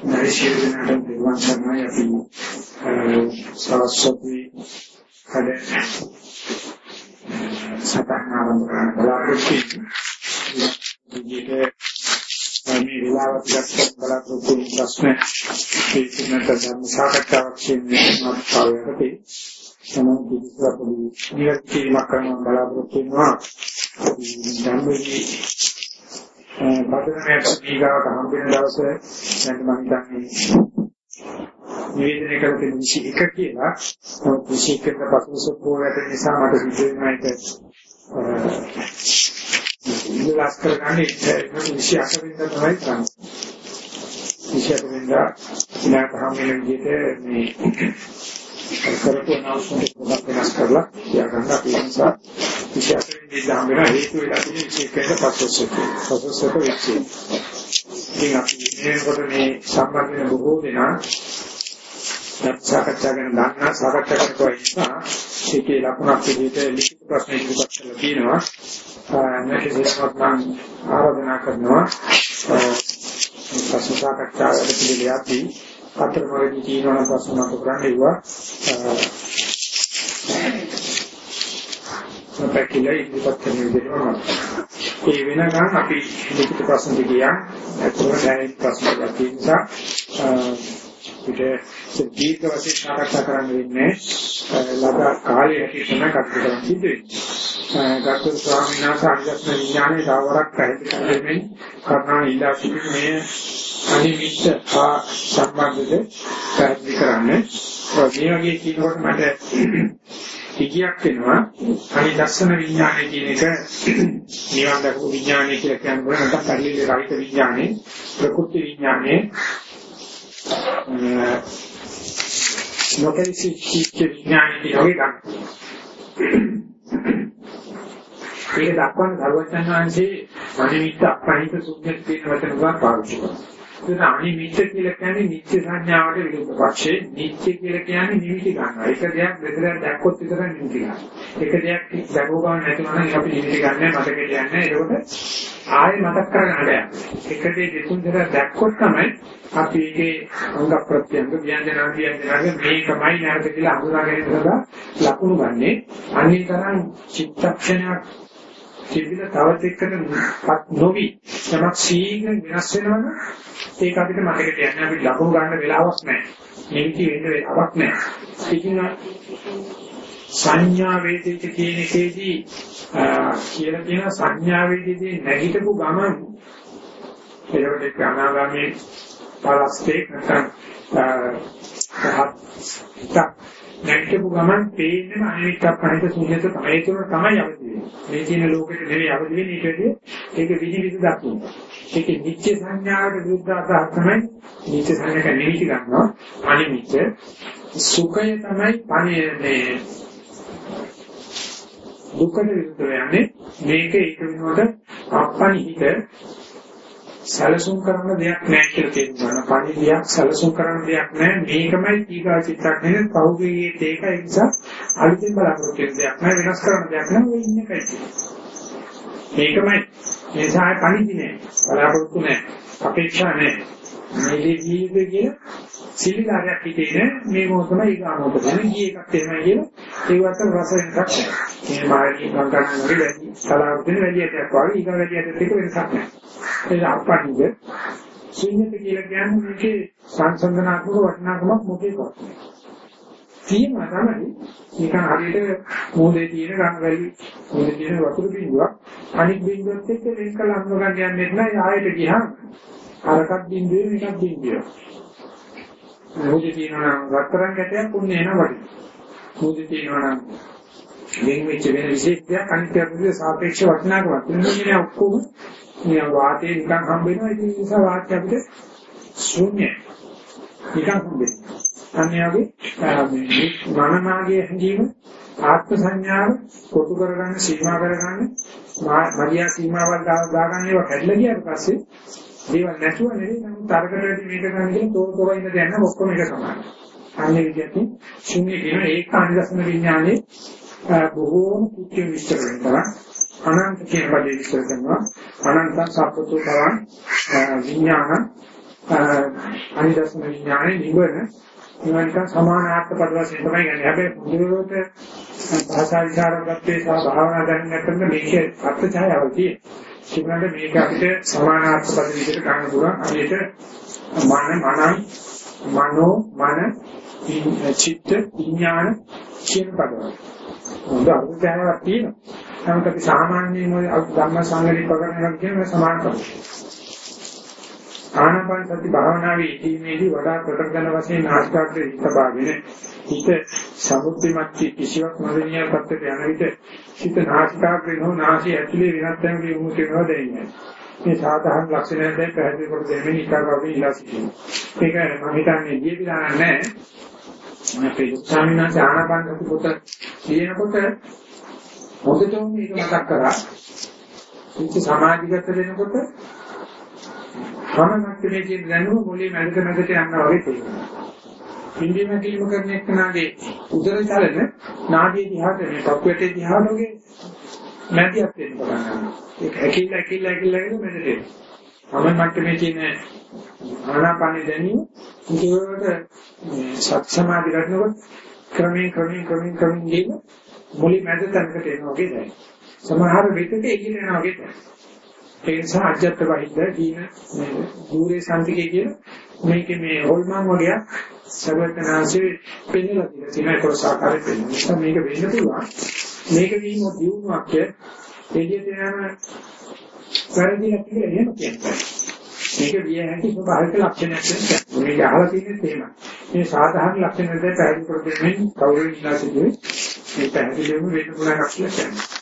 නෛශීර්යනට දෙවන් සමාය අපි සරස්වති හද සතහන ආරම්භ කරන බලාපොරොත්තු විදිහට මේ විලාවත් ගත්ත බලාපොරොත්තු ප්‍රශ්න ඒකිනත ධර්ම සාකච්ඡාවක් කියන්නේ මාතෘකාවකට සමන් පිළිතුරක් නිරක්තියක් කරන බලාපොරොත්තු වෙනවා. ධම්මයේ බදනමේ දීගාවට හම් වෙන දවසේ දැන් මම හිතන්නේ නිවේදනය කළ තියෙන 21 කියලා. 21 කට පසුසු පොයට නිසා මට සිද්ධ වෙනවා ඒක ඉලක්ක කරගන්න ඒක 28 වෙනිදා තමයි කරන්නේ. 28 වෙනිදා ඉනාක හම් වෙන විදිහට මේ කරපු අනවශ්‍ය පොඩක් වෙනස් කරලා තියාගන්න අපි නිසා 28 වෙනිදා හම් වෙන හේතු වෙලා තියෙන 21 කට පසුසු පසුසු වෙච්චි ඉතින් අපි මේකට මේ සම්බන්ධ වෙන බොහෝ දෙනා සාකච්ඡා කරන දාන්න සාකච්ඡා කරනවා නිසා ඒකේ ලකුණක් විදිහට ලිඛිත ප්‍රශ්න ඉදිරිපත් කරලා තියෙනවා. නැතිවෙන්නත් මම ආරාධනා කරනවා ප්‍රශ්න සාකච්ඡා වැඩ පිළිවෙලදී අතරමඟදී තියෙනවා ප්‍රශ්න මත කරන්න ඉවවා. අපැකිලා ඉදිරිපත් කරන විදිහට ඒ වෙනකන් අපි ලිඛිත ප්‍රශ්න දෙකියා අතන දැන් ප්‍රශ්න තියෙන නිසා අපිට දීර්ඝ වශයෙන් සාකච්ඡා කරන්න වෙන්නේ ලබ කාලයේ හැටියට තමයි කටයුතු කරන්න සිද්ධ වෙන්නේ. ගාතර ස්වාමීන් වහන්සේ අනිත්‍ය විඥානයේ දවරක් පැහැදිලි කරමින් කරුණා ඉල්ලා සිටින මේ අනිමිත්ත හා සම්බන්ධද පැහැදිලි කරන්නේ. මේ වගේ කියනකොට මට ඉගියක් වෙනවා අනිදස්සන විඥානය කියන එක නිවන් දක්ව විඥානය කියලා කියන්නේ නැත්නම් පරිලි රහිත විඥානය ප්‍රකෘති විඥානය නොකෙලසි චිත්ත විඥානයේ වගේ ගන්න. ඒක දක්වන ධර්මචන් වහන්සේ මනිමිත්ත අපහිත සුද්ධ කියන වචන උගා පාවිච්චි කරනවා. ඒක අනිමිත්ත කියලා කියන්නේ නිත්‍ය සංඥාවට විරුද්ධ පක්ෂේ නිත්‍ය කියලා කියන්නේ නිමිති ගන්නවා. එක දෙයක් දෙතරක් දැක්කොත් විතරයි නිමිති ගන්න. එක දෙයක් දැකෝ ගන්න නැතුනම අපි නිමිති ගන්න මතක කියන්නේ. ඒකට ආයෙ මතක් කරගන්න බෑ. එක දෙයක් දෙතුන් දෙයක් දැක්කොත් තමයි අපි ඒකේ අංග ප්‍රත්‍යංග ව්‍යංජන ව්‍යංජනගේ මේකමයි නැරද කියලා අඳුරා ගැනීමද ලකුණු ගන්නෙ. අනිත් තරම් චිත්තක්ෂණයක් තිබිලා තවත් එක්කටපත් නොවි යමක් සීඝ්‍ර වෙනස් වෙනවනම් ඒක අපිට මතක තියන්න අපි ලකුණු ගන්න වෙලාවක් නැහැ. නිමිති වෙන්න වෙලාවක් නැහැ. ඉතින් සංඥා වේදිත කියන එකේදී කියලා තියෙන සංඥා වේදිතේ නැගිටපු ගමන් ඒකට අනාගාමී පලස්තේ නැත්නම් නැගිටපු ගමන් පේන්නම අනිත්‍ය පහිත ශූන්‍යත තමයි ඒක තමයි අවදි වෙන්නේ. මේ කියන ලෝකෙට නෙවෙයි අවදි වෙන්නේ ඊටදී ඒක විනිවිද දක්වන. ඒක නිත්‍ය සංඥාවට විරුද්ධ අදහස් තමයි නිත්‍ය සංඥාක නිමිති ගන්නවා. අනිමිත්‍ය සුඛය තමයි පණේ දුක්ඛට විරුද්ධ යන්නේ මේක ඒක වෙනකොට අපනිහිත සැලසුම් කරන දෙයක් නැහැ කියලා තේරුම් පණිවිඩයක් සැලසුම් කරන දෙයක් නැහැ මේකමයි ඊගා චිත්තක්ෂණය පෞද්ගලිකයේ ඒක ඒ නිසා අලුතින් බලාපොරොත්තු වෙන දෙයක් නැහැ වෙනස් කරන දෙයක් නැහැ ඔය ඉන්න එකයි මේකමයි. මේ සාය පණිදි නෑ. බලාපොරොත්තු නෑ. අපේක්ෂා නෑ. මේ ජීවිතයේ සිලිලාරයක් හිතේ මේ මොහොතම ඊගාමෝක වෙන ගිය එකක් එහෙමයි කියලා ඒකට රස වෙනසක් මේ මාර්ගී සංකල්ප වල වැඩි සලාවුදින වැඩි එකක් වගේ ඊගා වැඩි එකක් එක වෙනසක් නැහැ ඒක අපටිද ශුන්‍යත කියලා කියන්නේ මේකේ සංසන්දනාත්මක වටිනාකමක් මොකේද තියෙනවා තමයි. නිකන් හරියට මොහොතේ තියෙන ගංගාවලි මොහොතේ තියෙන වතුර බිඳුවක්. අනිත් බිඳුවත් එක්ක වෙන් කළ අඳුර ගන්න යන්නේ නැහැ. ආයෙත් ගියාම අරකට බිඳුවේ මේකක් බිඳුවේ. මොහොතේ තියෙනවා නම් රත්තරන් කැටයක් උන්නේ එන වගේ. මොහොතේ තියෙනවා නම් වෙන වෙච්ච වෙන විශේෂයක් අනිත්‍යත්වයේ සාපේක්ෂ වටිනාකමක්. මෙන්න ඔක්කොම මේ වාතයේ නිකන් හම්බ වෙනවා. ඒ නිසා වාක්‍ය අපිට ශූන්‍යයි. නිකන් හම්බ වෙනවා. අන්‍යගේ මනමාගේ හැඟීම ආත්ම සංඥාව කොටු කරගන්න සීමා කරගන්න මරියා සීමාවක් දාගන්න ඒවා කැඩලා ගියාට පස්සේ දේවල් නැතුව නෙවෙයි නමුත් තරකට වැඩි මේක ගන්න කියන තෝර තෝර ඉන්න දෙයක් නෑ ඔක්කොම එක සමානයි. අන්නේ විදිහට ශුන්‍ය කියන ඒක අනිදර්ශන විඥානයේ බොහෝම කුච්ච විස්තර වෙනවා. අනන්ත කියන පදේ විස්තර කරනවා. අනන්ත සප්පතු බවන් විඥාන අනිදර්ශන විඥානේ නිවන නිවනට සමානාර්ථ පද වශයෙන් තමයි ගන්නේ. හැබැයි මුලවට භාෂා විචාරකත්වයේ සහ භාවනා දැනගන්න මේකේ අර්ථචායාව තියෙනවා. ඒකට මේක අපිට සමානාර්ථ පද විදිහට ගන්න පුළුවන්. අපිට මන මනයි මනෝ මන චිත්ත විඥාන කියන පදවල. හොඳ අර්ථයක් තියෙනවා. නමුත් අපි සාමාන්‍යයෙන් ඔය ධම්ම සංගණි ප්‍රකරණ කියන සමාන කරමු. ආනාපාන සති භාවනාවේ ඉදීමේදී වඩා ප්‍රකටන වශයෙන් ආස්කාරයේ හිතපාගෙන හිත සමුත්තිමත් කිසිවක් නොදෙනිය පැත්තට යන විට හිත නාසිකාග්‍රේ හෝ නාසය ඇතුලේ වෙනත් තැනක යොමු කරනවා දැනෙන්නේ. මේ සාධාරණ ලක්ෂණයක් දැන් පැහැදිලි කර දෙන්නේ ඉකාගාවේ ඉලා සිටිනවා. ඒක මම හිතන්නේ ජීවිතය නැහැ. අපේ ස්වාමීන් වහන්සේ ආනාපාන සති පොත කියනකොට හොඳටම මේක මතක් කරා. ඉති සමාධිගත වෙනකොට සමනක්කේ කියන දැනුම මොලේ මැදට මැදට යනවා වගේ තේරෙනවා. පින්දීම කිලිම කරන එක්කනාගේ උදර චලන නාඩිය දිහාට මේ පපුවටේ දිහාට වගේ නැතිවත් වෙන්න පටන් ගන්නවා. ඒක ඇකිල්ල ඇකිල්ල ඇකිල්ල කියන මෙතන. සමන් මට්ටමේ තියෙන ආනාපානෙ දැනීම උදේට සත් සමාධි කරනකොට ක්‍රමයෙන් ක්‍රමයෙන් ක්‍රමයෙන් ක්‍රමයෙන් ගිහින් මුලින් මැද තැනකට එනවා වගේ දැනෙනවා. සමහර විටක එකිනෙක යනවා වගේ දැනෙනවා. ඒ නිසා අජත්ත වහිද්ද කියන මේ දුරේ සම්තිකේ කියන මේකේ මේ හොල්මන් වගේක් සර්වඥාන්සේ පෙන්නලා තියෙනවා. තියෙන කොටසාකාරයෙන් පෙන්නන නිසා මේක වෙන්න පුළුවන්. මේක වීම දියුණුවක් එළියට යන වැරදිලා කියලා එහෙම කියනවා. මේක විය හැකි ස්වභාවික ලක්ෂණයක් වෙනවා. මේක අහලා තියෙන්නේ එහෙම. මේ සාධාරණ ලක්ෂණ දෙක පැහැදිලි කර දෙන්නේ කවුරුන් ඉන්නා සිදුවේ. මේ පැහැදිලිවම වෙන්න පුළුවන් ලක්ෂණ කියන්නේ.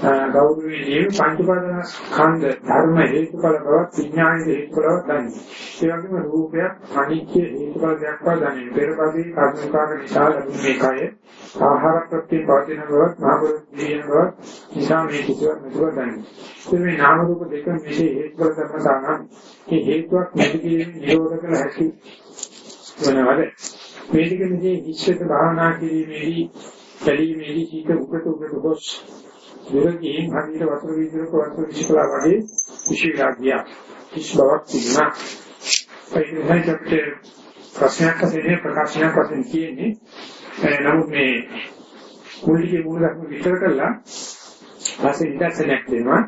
ගෞරවයේ පංච පාදන ස්කන්ධ ධර්ම හේතුඵල බවක් විඥානයේ හේතුඵල බවක් දන්නේ. ඒ වගේම රූපයක් අනිත්‍ය හේතුඵල දෙයක් බව දන්නේ. පෙරපදී කර්මකාර නිසා ලැබුණ මේකය ආහාර ප්‍රත්‍ය පවතින බවක් මහබෝධියන බවක් නිසා මේ කිසිවක් නැතුව දන්නේ. මේ නාම රූප දෙක මෙසේ හේතුඵල ධර්ම සානම් මේ හේතුවක් නැති කිරීම නිරෝධ කළ හැකි වෙනවද? මේ දෙක මෙසේ ඉස්සෙත් භාවනා කිරීමේදී බැලීමේදී සීත උකට උකට ගොස් දුරකින් හරියට වතුර විදුරක වතුර විශ්කලා වගේ විශ්වවිලා ගියා. කිසි බවක් තිබුණා. ඒක නිසා ප්‍රශ්නයක් වශයෙන් ප්‍රකාශනයක් වශයෙන් කියන්නේ. නමුත් මේ මුලිකේ මූල ධර්ම විස්තර කළා. ඊපස්සේ ඉඳසනක් දෙනවා.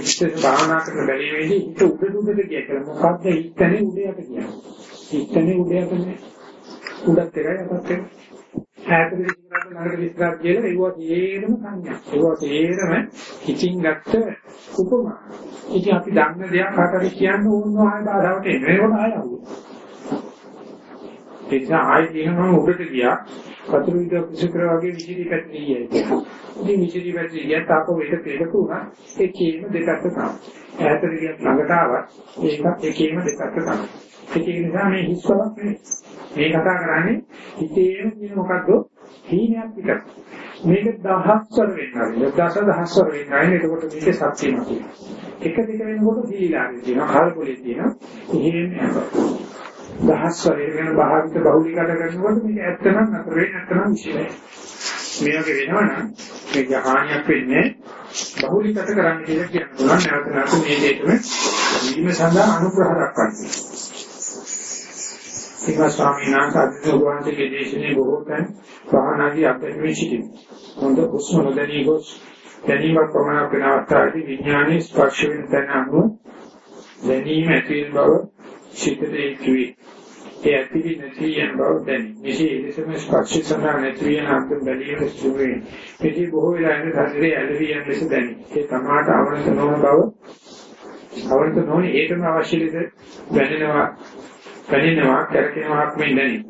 ඉස්තේ භාවනා කරන බැලීමේදී හිත උඩ උඩට ගිය කියලා. මොකද්ද? හිතන්නේ උඩ යට කියන්නේ හිතන්නේ උඩ යටනේ උඩත් එකයි අපත් එකයි. ඈත විස්තරات නගර විස්තරات කියලා ඒවා තේරම සංඥා. ඒවා තේරම හිතින් ගත්ත උපමා. ඉතින් අපි දන්න දෙයක් කාටද කියන්න ඕන ආය බාධාවට එන්නේ ආය අහුව. ඒ නිසා ආය කියනවා ඔබට ගියා වතුර විද කුසිකර වගේ විචිලි පැටලී යයි කියලා. ඉතින් විචිලි පැටලී ගියා තාපෝ වේද පෙරකුණා ඒකේම දෙකක් තමයි. ඈත විදියට ළඟට ආවත් ඒකත් ඒකේම දෙකක් තමයි. ඒක නිසා මේ හිස්වක් නෙවෙයි. මේ කතා කරන්නේ හිතේම තියෙන මොකද්ද? හීනයක් විතර. මේක දහස්වර වෙනවා. දස දහස්වර වෙනවා. එතකොට මේකේ සත්‍යම තියෙනවා. එක දෙක වෙනකොට දීලාගේ තියෙනවා. කල්පොලේ තියෙනවා. එහෙම යනවා. දහස්වර වෙන භාවිත බහුලීකරණ කරනකොට මේක ඇත්තම නතර වෙන්නේ නැත්නම් විශ්ලේෂණය. මේ වගේ වෙනවනම් මේක හානියක් වෙන්නේ බහුලීකත කරන්න කියලා කියනවා. නැවත නැවත මේ දෙයටම වීම සඳහා අනුග්‍රහ දක්වන්නේ. ඒක ස්වාමීන් වහන්සේ අධිවහන්සේගේ දේශනේ බොහෝ තැන් වාහනාදී අත්දැකීම් සිටිනවා. හොඳ හුස්ම නොදැනී ගොස් දැනීමක් ප්‍රමාණ වෙන අවස්ථාවේදී විඥානයේ ස්පර්ශ වෙන තැන අනුව දැනීම ඇති වෙන බව සිතේ ඉතුයි. ඒ ඇතිවි නැති යන බව දැනේ. මෙසේ එලෙසම ස්පර්ශ සඳහා නැති වෙන අන්තිම බැලීම සුවේ. මෙහි බොහෝ වෙලා ඉන්න ශරීරයේ ඇලවි යන ලෙස දැනේ. ඒ තමාට අවනත නොවන බව අවනත නොවන ඒකම අවශ්‍ය ලෙස දැනෙනවා පැනෙනවා කරකිනවාක් මෙන් දැනේ.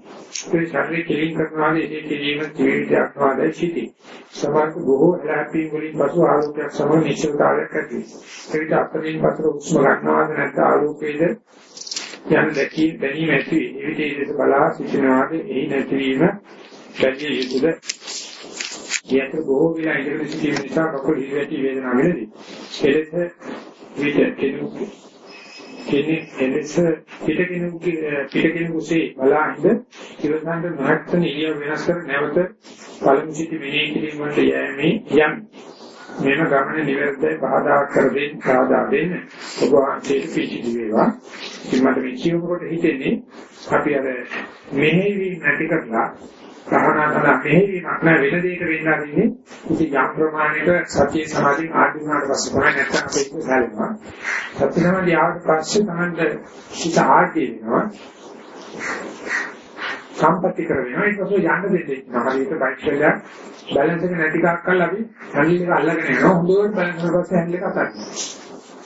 ඒ ශරීරය කෙලින් කරනවා ඒ කෙලීම ජීවිතයක් වාදයි සිටි. සමහර බොහෝ හැප්පීම් වලින් පසු ආලෝකයක් සමග නිශ්චලතාවයක් ඇති වෙනවා. ඒකට අපරින් පසු උස්ම ගන්නවාද නැත්නම් ආලෝකයේද යන දැකී දැනීම ඇති වෙයි. ඒ විදිහට ඒක බලා සිටිනවාද එහි නැතිවීම බැදී යුතුද? කියත බොහෝ විලා ඉදිරි සිටීම නිසා කකුල හිරැටි වේදනාව වෙනදී. එලෙස විට කෙනෙකු කෙනෙක් එලෙස පිටකෙනෙකුගේ පිටකෙනෙකුසේ බලා ඉඳ ඉවසන්ට නොහැක්තන ඉරියව් වෙනස් කර නැවත පළමු සිටි මෙනෙහි කිරීම වලට යෑමේ යම් මේන ගමනේ නිවැරදිව බාධා කර දෙන්න බාධා දෙන්න ඔබ වහන්සේට පිළිදි වේවා. ඉතින් මට මේ කියනකොට හිතෙන්නේ අපි අර මෙහෙවි නැති කරලා සහනාතන මෙහෙවීමක් නැ වෙන දෙයක වෙන්න ආදින්නේ ඉතින් යම් ප්‍රමාණයක සතිය සමාධිය ආධුනාට පස්සේ තමයි නැත්තම් අපේ ඉන්න සැලෙනවා. සත්‍ය සමාධිය ආවට පස්සේ තමයි හිත ආදී වෙනවා. සම්පත්‍ති කර වෙනවා ඒක පස්සේ යන්න දෙන්නේ නැහැ. හරියට බයික් එකක් බැලන්ස් එක නැති කක් කරලා අපි හැන්ඩල් එක අල්ලගෙන යනවා. හොඳට බැලන්ස් කරලා පස්සේ හැන්ඩල් එක අතරින්.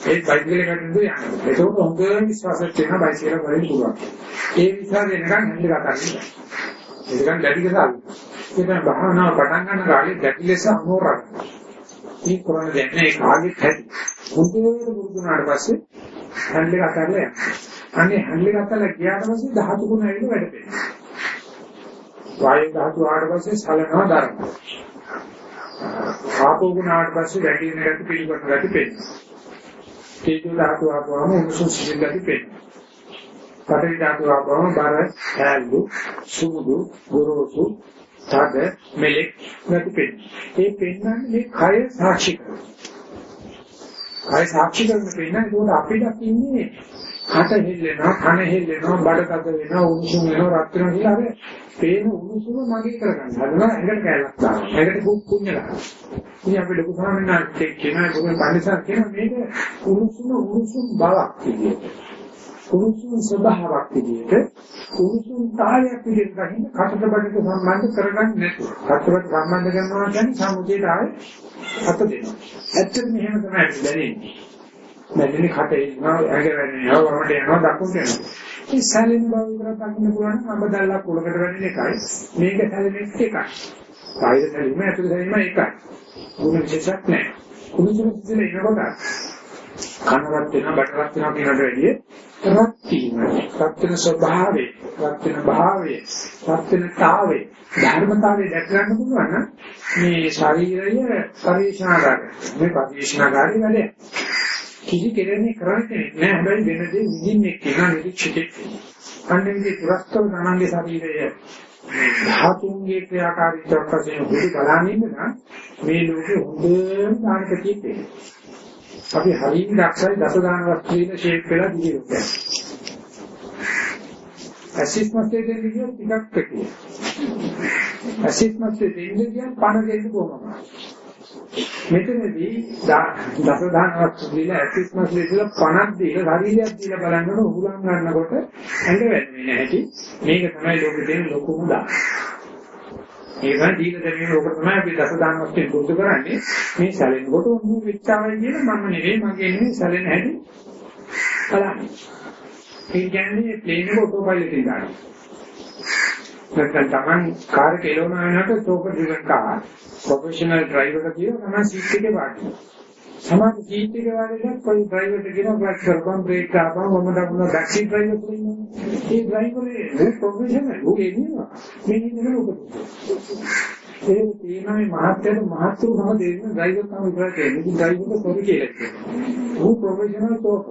ඒ බයික් එකේ කටින්ද යන්නේ. ඒක හොඳට විශ්වාසයක් තියෙනවා බයික් එක වලින් පුළුවන්. ඒ විශ්වාසය වෙනකන් හැන්ඩල් එක අතරින්. ඒකෙන් දැඩි කසාල්. ඒක භාවනාව පටන් ගන්න කාලේ දැඩි ලෙස අමෝරක්. මේ කරන දෙන්නේ ඒ කාගෙත් හැටි. හොඳට පුරුදු වුණාට පස්සේ හැන්ඩල් එක අතරින් යනවා. අනේ හැන්ඩල් එක අතරින් ගියාට පස්සේ ධාතු ගුණ ඇවිල්ලා වැඩ පෙන්නනවා. වායු ධාතු ආවට පස්සේ සලනවා ධර්ම. ආපෝ ගුණ ආවට පස්සේ වැඩි වෙන ගැටි පිළිගන්න ගැටි පෙන්නනවා. තේජෝ ධාතු ආවම උණුසුම් සිසිල් ගැටි පෙන්නනවා. පඨවි ධාතු ආවම බර හැල්ලු සුමුදු ගොරෝසු තද මෙලෙක් ගැටි පෙන්නනවා. මේ පෙන්නන්නේ මේ කය සාක්ෂි කරනවා. කය සාක්ෂි කරන පෙන්නන්නේ ඒකට අපිට ඉන්නේ කට හෙල්ලෙනවා කන හෙල්ලෙනවා බඩ කද වෙනවා උණුසුම් වෙනවා රත් වෙනවා කියලා අර පේන උණුසුම මගේ කරගන්න හදනවා ඇඟට කැලක් දානවා ඇඟට කුක් කුඤ්ඤලා ඉතින් අපි ලොකු සාමනාත් කියන ගුණ පරිසර කියන මේක උණුසුම උණුසුම් බවක් විදියට උණුසුම් ස්වභාවයක් විදියට උණුසුම් තාලයක් විදියට ගහින් කටට බඩට සම්බන්ධ කරගන්න නැතුව කටට සම්බන්ධ කරනවා කියන්නේ සමුදේට ආයේ අත දෙනවා ඇත්තටම එහෙම තමයි දැනෙන්නේ නැතිනේ කට එනවා ඇඟ වැනෙනවා වමට යනවා දකුණට යනවා. මේ සැලෙන බව විතර දකින්න පුළුවන් නම් අඹ දැල්ලා කුලකට වැටෙන එකයි මේක සැලෙනෙත් එකයි. කායික සැලීම ඇතුළේ සැලීම එකයි. මොන විශේෂයක් නැහැ. කුණුසුම සිදෙන එනකොට කනවත් වෙනවා බටරත් වෙනවා කියනට වැඩිය රත් වීම රත් වෙන ස්වභාවය රත් වෙන භාවය රත් වෙන තාවේ ධර්මතාවය දැක ගන්න පුළුවන් නම් මේ ශරීරය පරිශනාගාරය මේ පරිශනාගාරය වැඩේ කිසි කෙනෙක් කරන්නේ නැහැ. හැබැයි වෙන දේ විඳින්නේ කෙනා නිරීක්ෂකෙක්. අන්නේ පුරස්තව තමන්ගේ ශරීරය ධාතුන්ගේ ක්‍රියාකාරීත්වයක් වශයෙන් හොදි බලන්නේ නම් මේ ලෝකෙ හොඳම දානකතියෙ තියෙනවා. අපි හරියට දක්ෂයි දස දාන වස්තුවේ ෂේප් වෙලා දිවියක්. ඇසිඩ් මස්ටේ දෙන්නේ කියන ටිකක් පෙකිය. ඇසිඩ් මස්ටේ දෙන්නේ කියන පණ දෙන්න කොහොමද? මෙතනදී දස දානවත් දීලා ඇසිස් මස්ලේ දීලා 50ක් දීලා ශරීරයක් දීලා බලනකොට උගලන් ගන්නකොට ඇඟ වැටෙන්නේ නැහැ. මේක තමයි ලෝකේ තියෙන ලොකුම දා. ඒක තමයි දීලා දෙන්නේ ලෝක තමයි අපි දස දානවත් පුරුදු කරන්නේ. මේ සැලෙනකොට උණු විචාවයි කියන මම නෙවෙයි මගේ නෙවෙයි සැලෙන හැටි බලන්න. ඒ කියන්නේ ප්ලේන් එක ඔටෝ පයිලට් එකේ දාන්න. නැත්නම් Taman කාර් එක එළවනවා වෙනකොට chauffeur driven car professional driver කියලා තමයි සීට් එකේ වාඩි. සමහර සීට් එකේ වාඩිලා કોઈ ඩ්‍රයිවර්ට කියන ක්ලච් කරපම් බ්‍රේක් කරපම් වම දකුණ බැක් සීට් ඩ්‍රයිවර් කියලා ඉන්නවා. ඒ ඩ්‍රයිවර් ඒ ප්‍රොෆෙෂනල් ඌ එන්නේ මේ ඉන්නේ ලෝකෙ. ඒ තේමයි මහත්යට මහත්තු තම දෙන්න ඩ්‍රයිවර් තමයි ඉස්සරහ කියන්නේ. ඉතින් ඩ්‍රයිවර්ට පොඩි කියලා කියනවා. ඌ ප්‍රොෆෙෂනල් තෝක.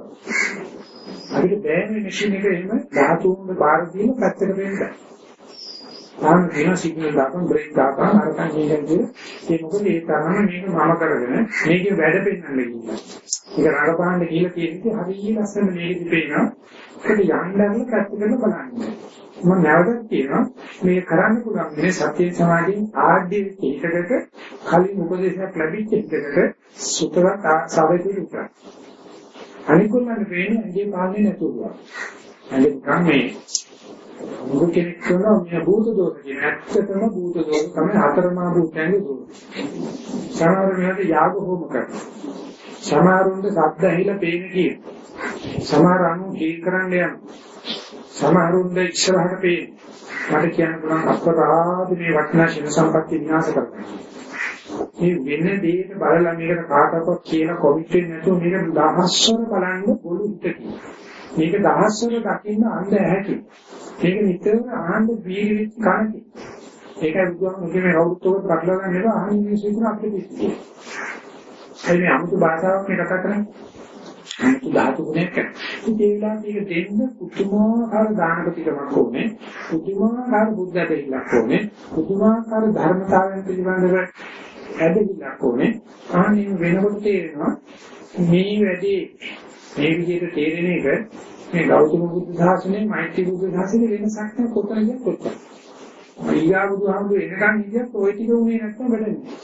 අපිට බෑනේ මැෂින් එක එහෙම 13 බාර දීලා පැත්තකට වෙන්න. තාම කියන සිග්නල් දාපන් බ්‍රේක් දාපන් අරකන් කියන්නේ ඒ මොකද ඒ තරම මේක මම කරගෙන මේකේ වැඩ පෙන්වන්න ගිහින්. ඒක රඟපාන්න කියලා කියන්නේ හරිය ලස්සන මේකෙදි පේනවා. ඒක යන්නම පැත්තකට බලන්න. මම නැවතත් කියනවා මේ කරන්න පුළුවන් මේ සත්‍ය සමාධියෙන් ආඩ්‍ය එකකට කලින් උපදේශයක් ලැබිච්ච එකකට සුතරක් සාවෙදී උත්තරයි. අනිකුල්ලන්ට පේන්නේ ඇගේ පාන්නේ නැතුව. අනික මේ මුළු කෙනෙක් කරනවා මේ භූත දෝෂ කියන ඇත්තටම භූත දෝෂ තමයි හතරමා භූතයන්ගේ දෝෂ. සමහර වෙලාවට යාග හෝම කරනවා. සමහරුන්ට ශබ්ද ඇහිලා පේන කියන. සමහර අනු කී කරන්න යන. සමහරුන්ට ඉස්සරහට පේන. මට කියන්න පුළුවන් අපරාධ මේ වටිනා ශිව සම්පත්තිය විනාශ කරනවා. මේ වෙන දෙයක බලලා මේකට කාටවත් කියන කොමිට් වෙන්නේ නැතුව මේක දහස්වර බලන්න බොළු හිතකින්. මේක දහස්වර දකින්න අන්ධ ඇහැකි. මේක නිතරම ආහන්න බීරි කනකි. ඒකයි බුදුහාම කියන්නේ කවුරුත් ඔබ කටලා ගන්න එක අහන්නේ මිනිස්සු කියන අපිට පිස්සු. ඒ මේ 아무තු භාෂාවක් මේ කතා කරන්නේ. අනිත් ධාතු ගුණයක් කරනවා. ඒ වෙලාවට දෙන්න පුදුමාකාර දානක පිටමක් ඕනේ. පුදුමාකාර බුද්ධ දෙයක් ඕනේ. පුදුමාකාර ධර්මතාවයන් පිළිබඳව ඇදහිල්ලක් ඕනේ. ආනින් වෙනකොට තේරෙනවා මේ වැඩි මේ විදිහට තේරෙන එක මේ ගෞතම බුදු සාසනේ මෛත්‍රී බුදු සාසනේ වෙනසක් නැහැ කොතනද කොතන. ඊගා බුදුහාමුදුර එනකන් ඉතින් ඔය ටික උනේ නැත්නම් වැඩන්නේ.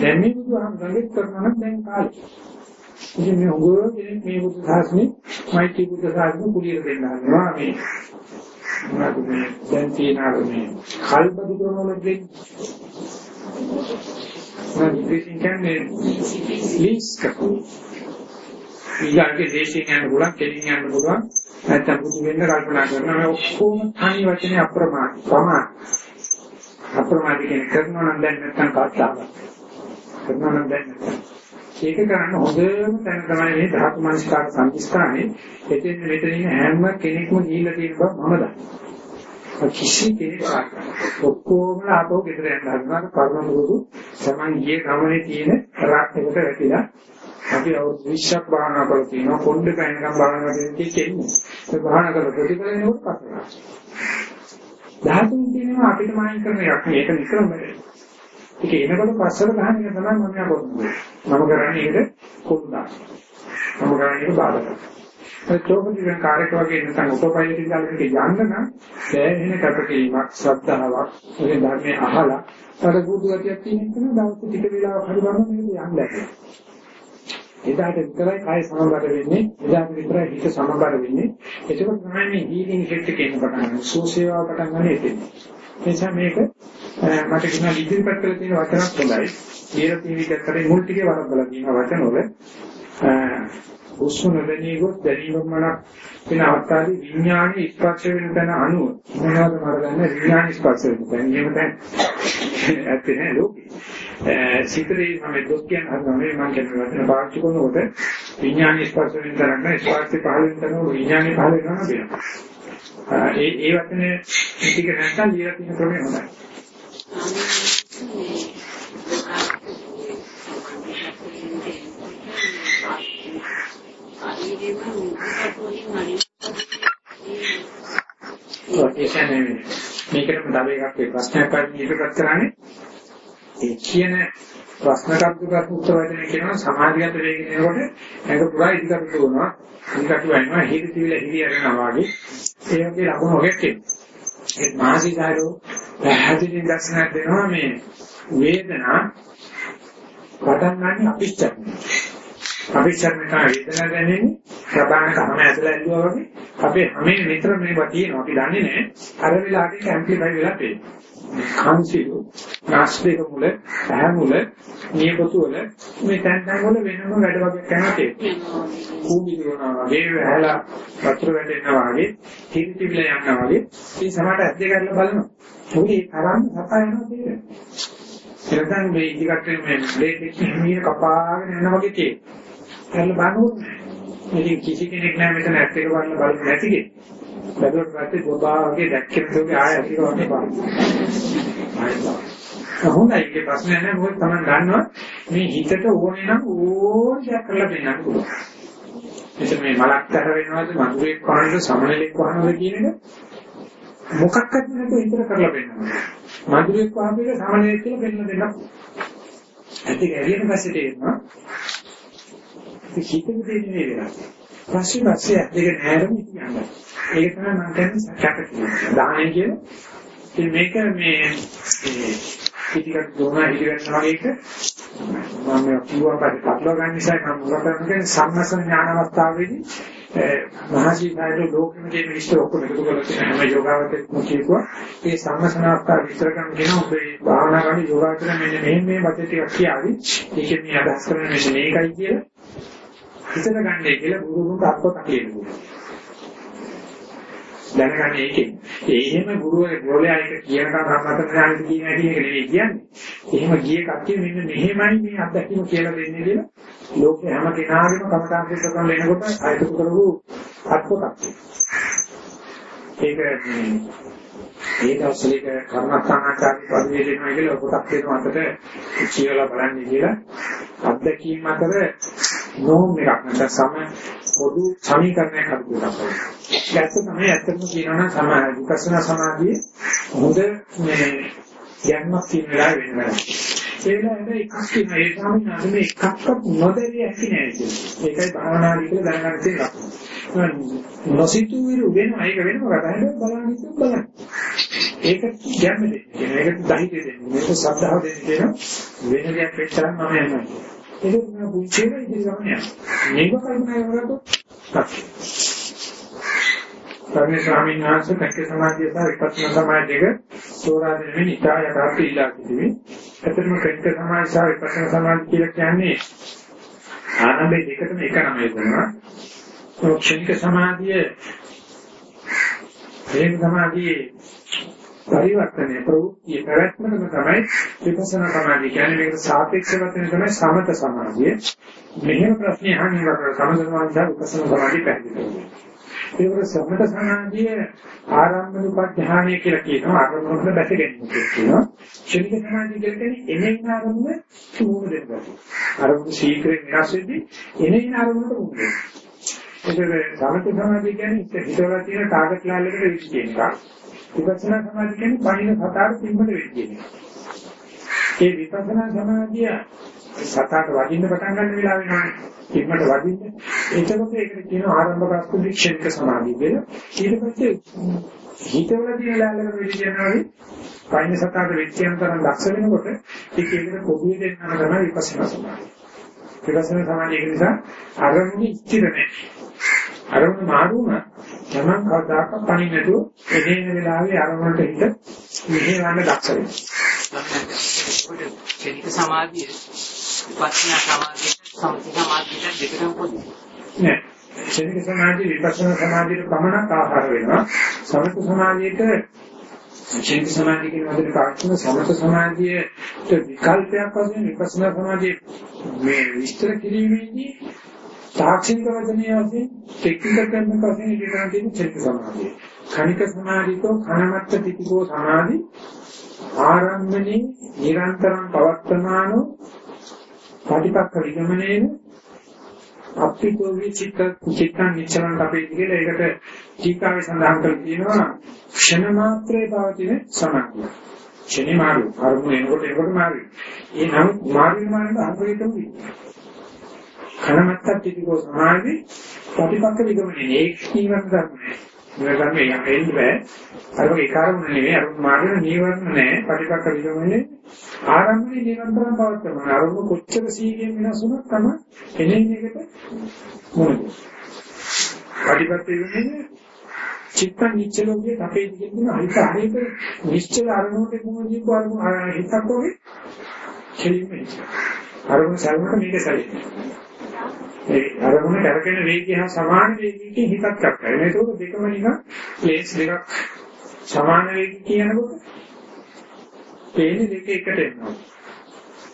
දැන් මේ බුදුහාමුදුරගේ කරනවා නම් දැන් කාලේ. ඉතින් මේ ඔගොල්ලෝ මේ බුදු සාසනේ මෛත්‍රී බුදු සාසනේ කුලියට දෙන්න හදනවා මේ මොනවද මේ දැන් තියෙන අර මේ කල්පදු ක්‍රමවල දෙන්නේ. මම ඉතින් කියන්නේ ලීස් කපු. ඊළඟ දේශයෙන් යන්න පුළුවන්, කෙලින් යන්න පුළුවන්. නැත්තම් බුදු වෙන්න කල්පනා කරනවා. මේ ඔක්කොම තනි වචනේ අප්‍රමාණ. ප්‍රමාණ. අප්‍රමාණ කියන කරනවා නම් දැන් නැත්තම් කතාවක්. කරනවා නම් දැන් නැත්තම්. ඒක කරන්න හොඳම තැන තමයි මේ ධාතු මනස්කාර සංස්කාරනේ. එතෙන් මෙතන ඉන්න හැම කෙනෙක්ම ගිහිල්ලා තියෙන බව මම දන්නවා. කිසි කෙනෙක් ඔක්කොම ආපහු ගෙදර යන්න හදනවා. කර්ම මුරුදු සමන් ගියේ ගමනේ තියෙන රාක්කකට වැටිලා අපි අවුරුදු 20ක් භාවනා කරලා තියෙනවා. කොණ්ඩ කැනකම් භාවනා කරන්නේ කියන්නේ ඒ භාවනා කරලා ප්‍රතිඵලෙ උත් කරනවා ධාතුන් කියනවා අපිට මායින් කරන එකක් මේක විතරම බෑ ඒක එනකොට පස්සට ගහන එක තමයි මම කරන්නේ මම කරන්නේ ඒක පොඩ්ඩක් මම කරන්නේ ඒක බාධා ඒ චෝපදින කාර්යක වගේ නැත්නම් උපපයිලට් එකකට යන්න නම් සෑහෙන කැපකිරීමක් ශ්‍රද්ධාවක් ඒ ධර්මයේ අහලා අර බුදු ගතියක් තියෙන කෙනා දවස් ටික වෙලාවක් හරි බලන්න මේක යන්න බැහැ එදාට විතරයි කාය සමබර වෙන්නේ. එදාට විතරයි හිත සමබර වෙන්නේ. එතකොට තමයි මේ හීලින් ඉෆෙක්ට් එක එන්න පටන් ගන්නේ. සෝසේවාව පටන් ගන්න එතෙන් එනිසා මේක මට කියන ඉදිරිපත් කරලා තියෙන වචනක් හොඳයි. ඊට තියෙන කරේ මුල් ටිකේ වරද්දලා තියෙන වචනවල උස්සන වෙනීගොත් දැනීමක් මනක් වෙන අවස්ථාවේ විඥානයේ ස්පර්ශ වෙන තැන අනුව මොනවද මරගන්න? විඥාන ස්පර්ශ වෙන තැන. නියම තැන ඇත්තේ නෑ ලෝකේ. සිතරේ මම දුක් කියන හරියම මම කියන වචන පාවිච්චි කරනකොට විඥාන ස්පර්ශ වෙන තැන නෑ ස්පර්ශ පහළ වෙන තැන විඥානේ පහළ වෙනවා වෙනවා. ඒ ඒ වචනේ ටික නැත්තම් ලියලා තියෙන ක්‍රමය හොඳයි. ඒ කියන්නේ මේකටම තව එකක් ඒ ප්‍රශ්නයක් වගේ ඉදිරිපත් කරන්නේ ඒ කියන ප්‍රශ්නකට දුකට උත්තර දෙන්න කියනවා සමාධිගත වේගෙන යනකොට ඒක පුරා ඉදිරියට දුවනවා ඉදිරියට වෙනවා හිරි තිවිල හිරි යනවා වගේ ඒ වගේ ලකුණු වගේ තියෙනවා ඒ මානසිකාරෝ පැහැදිලි දර්ශනයක් දෙනවා මේ වේදනා පටන් ගන්න අපිච්චක් අවිචර්ණක වේදනාව දැනෙන්නේ ප්‍රබාන කම ඇතුළ ඇල්ලුවා වගේ. අපේ හැමේ විතර මේවා තියෙනවා. අපි දන්නේ නැහැ. අර වෙලාවට ඇම්ප්ලිෆයි වෙලා තියෙනවා. කන්සිලු නාස්තික මුල ඇහැ මුල නියපොතු වල මේ තැන් තැන් වල වෙනම වැඩ වගේ කරනවා තියෙනවා. කූඹි දිරනවා වගේ වැහලා වතුර වැටෙනවා වගේ හිරිතිවිල යනවා වගේ. මේ සමහරට ඇද්ද කරලා බලනවා. මොකද ඒ තරම් සපා යනවා කියන්නේ එතන මේ ඉදිකට මේ බ්ලේඩ් එක හිමීර කපාගෙන යනවා වගේ තියෙනවා. කරලා බලනකොට ඉතින් කිසි කෙනෙක් නැහැ මෙතන ඇත්ත එක බලන්න බලන්නේ නැතිගේ. බැලුවට පස්සේ ගොබාගේ දැක්කේ තෝගේ ආය ඇතික වන්නේ බලන්න. හොඳයි ඒක ප්‍රශ්නයක් නෑ මොකද Taman ගන්නවා මේ හිතට ඕනේ නම් ඕනයක් කරලා දෙන්නත් පුළුවන්. එතන මේ මලක් තර වෙනවද මధుරෙක් වහනද සමනලෙක් වහනද කියන එක මොකක්වත් නැතුව හිතට කරලා දෙන්නවා. මధుරෙක් වහපේක සමනලෙක් කියලා දෙන්න දෙන්න. ඇත්තට ඇරියට පස්සේ තේරෙනවා හිතේ දෙන්නේ වෙනස්. පස්සේ පස්සේ දෙක නෑරම කියන්නේ. ඒක තමයි මම කියන්නේ සැකක කියන්නේ. දාහනේ කියන. ඉතින් මේක මේ පිටිකට දෝනා ඉදිරියට වගේ එක මම කිව්වා පස්සේ කපලා ගන්න නිසා මම මොකද කරන්නේ සම්මසන ඥාන අවස්ථාවේදී මහසීනායට ලෝකෙම තියෙන විස්තර ඔක්කොම එකතු කරලා තියෙන හැම යෝගාවතෙක්ම කියුවා ඒ සම්මසන අවස්ථාව විස්තර කරන කෙනා ඔබේ භාවනා කරන යෝගාවතර මෙන්න මේ මේ වචන ටිකක් කියාවි ඒකෙන් මේ අදහස් කරන්නේ මෙන්න මේකයි කියලා හිතන ගන්නේ කියලා ගුරුතුමෝට අත්පොත කියනවා. දැනගන්න ඒකේ. ඒ එහෙම ගුරුවරේ ගෝලයා එක කියනකම් සම්මත ඥානෙ කියන හැටි එක නෙවෙයි කියන්නේ. එහෙම ගිය කට්ටිය මෙන්න මෙහෙමයි මේ අත්දැකීම කියලා දෙන්නේ කියලා ලෝකේ හැම කෙනාගේම කමඨාන් සිද්ධ කරන වෙනකොට අයිතු කරපු අත්පොතක්. ඒක ඒ දවස්වලක කර්මස්ථානාචාර්ය පදවිය දෙනවා කියලා පොතක් දෙනවා අතට කියලා බලන්නේ කියලා අත්දැකීම් අතර නෝම් එකක් නැත්නම් සම පොදු සමීකරණයක් හදුවා. ඒක තමයි ඇත්තටම කියනවා නම් සමාධි විපස්සනා සමාධියේ හොඳ මේ යන්නක් තියෙන වෙලාව වෙනවා. වෙලාවට එකක් තියෙනවා ඒ ස්වාමීන් වහන්සේ මේ එකක්වත් නොදැරිය හැකි නෑ කියන්නේ. ඒකයි භාවනාදී කියලා දැනගන්න තියෙන ලක්ෂණ. නොසිතුවිලි වෙනවා ඒක වෙනම කතාවක් බලන්න ඉතින් බලන්න. ඒක ගැම්ම දෙන්නේ. ඒක ධෛර්යය දෙන්නේ. මේක ශ්‍රද්ධාව දෙන්නේ කියන වෙන දෙයක් වෙච්චාම මම යනවා. ඒක නා පුංචිම ඉතිරි ගමන යනවා. මේක කල්පනා කරනකොට සර්ණ ස්වාමීන් වහන්සේ පැක්ක සමාධිය සහ විපස්සනා සමාධිය දෙක තෝරා දෙන්නේ ඉතා යථාර්ථ ඉලා කිවි. ඇත්තටම පැක්ක සමාධිය සහ විපස්සනා සමාධිය කියලා කියන්නේ ආනන්දේ දෙකටම එක නමයි දෙනවා. ක්ෂණික සමාධිය ප්‍රේම සමාධියේ පරිවර්තනය ප්‍රවෘත්ති පැවැත්මකම තමයි විපස්සනා සමාධිය කියන්නේ. මේකට සාපේක්ෂව තියෙන තමයි සමත සමාධිය. මෙහෙම ප්‍රශ්නේ අහන්නේ වගේ සමත සමාධිය විපස්සනා සමාධිය පැහැදිලි කරනවා. ඒකට සමත සමාධිය ආරම්භන උපධානය කියලා කියනවා. ආරම්භන බැස ගැනීම කියනවා. ශනික සමාධිය කියන්නේ එනෙන් ආරම්භන තුමුද දෙනවා ආරම්භ ශීඝ්‍රයෙන් විනාශ වෙද්දී එනෙන් ආරම්භනට මුහුණ දෙනවා ඒකේ සමත සමාධිය කියන්නේ හිතවල තියෙන ටාගට් ලයින් එකට විසි කියන එක. විපස්සනා සමාධිය කියන්නේ බණින සතාට පින්බල වෙන්නේ ඒ විපස්සනා සමාධිය සතාට වදින්න පටන් ගන්න වෙලාව වෙනවානේ ඉක්මනට වදින්න. එතකොට ඒකට කියනවා ආරම්භක අස්කුලික්ෂණික සමාධිය කියලා. ඊට පස්සේ හිතවල තියෙන ලෑල්ලකට වෙලි කියනවා පයින් සතාට වෙච්චයන් තරම් ලක්ෂ වෙනකොට ඒක ඒකට පොදුවේ දෙන්නම තමයි විපස්සනා සමාධිය. විපස්සනා සමාධිය නිසා අරමුණ ඉතිර නැහැ. අරමුණ මාරුම තමන් කවදාක පණි නැතුව එදින වෙලාවේ අරමුණට හිත මෙහෙවන්න දක්ෂ වෙනවා. ක්ෂණික සමාධිය විපස්සනා සමාධියට සමථ සමාධියට දෙකටම පොදුයි. නෑ. ක්ෂණික සමාධිය විපස්සනා සමාධියට පමණක් ආහාර වෙනවා. සමථ සමාධියට ක්ෂණික සමාධිය කියන වචනේ කරන සමථ සමාධියට විකල්පයක් වශයෙන් විපස්සනා සමාධිය මේ විස්තර කිරීමේදී තාක්ෂණික වචනේ වශයෙන් ටෙක්නිකල් ටර්ම් වශයෙන් ඉගෙන ගන්න ක්ෂණික සමාධිය. කණික සමාධිතෝ කනමත්ත පිටිකෝ සමාධි ආරම්භනේ නිරන්තරම් පවත්තමානෝ පටිපක්ක විගමනයේන අප්පිකෝ විචිත්ත චිත්තං නිච්චරණ අපේ කියලා ඒකට ටීකාවේ සඳහන් කරලා තියෙනවා ක්ෂණ මාත්‍රේ පවතින සමාධිය. ක්ෂණේ මාරු අරමුණ එනකොට එනකොට මාරු. ඒ නම් මාරු මානට අහුවෙතම වෙන්නේ. කනමත්ත පිටිකෝ සමාධි ප්‍රතිපක්ක විගමනයේ ඒක කීවත් ගන්නෑ. මේ ගන්නේ යන්නේ බෑ. අර ඒ කාරණා නෙවෙයි අර මාර්ගන නීවරණ නෑ. ප්‍රතිපක්ක විගමනයේ ආරම්භයේ නිරන්තරව පවත්වන අරමුණ කොච්චර සීගෙන් වෙනස් වුණත් තම එනෙන් එකට මොනද? ප්‍රතිපක්ක විගමනයේ චිත්ත නිච්චලෝකයේ අපේ දිගින් හිත හරියට නිශ්චල අරමුණට මොනදී කොහොම හිතක් වගේ කෙලින්ම අරමුණ සල්මක මේක සැලේ. ඒ අරමුණ කරගෙන වේගය හා සමාන වේගයකින් හිතක් කරකයි. මේක දෙකම නිකන් ප්ලේස් දෙකක් සමාන වේගය කියනකොට පේන්නේ දෙක එකට එනවා.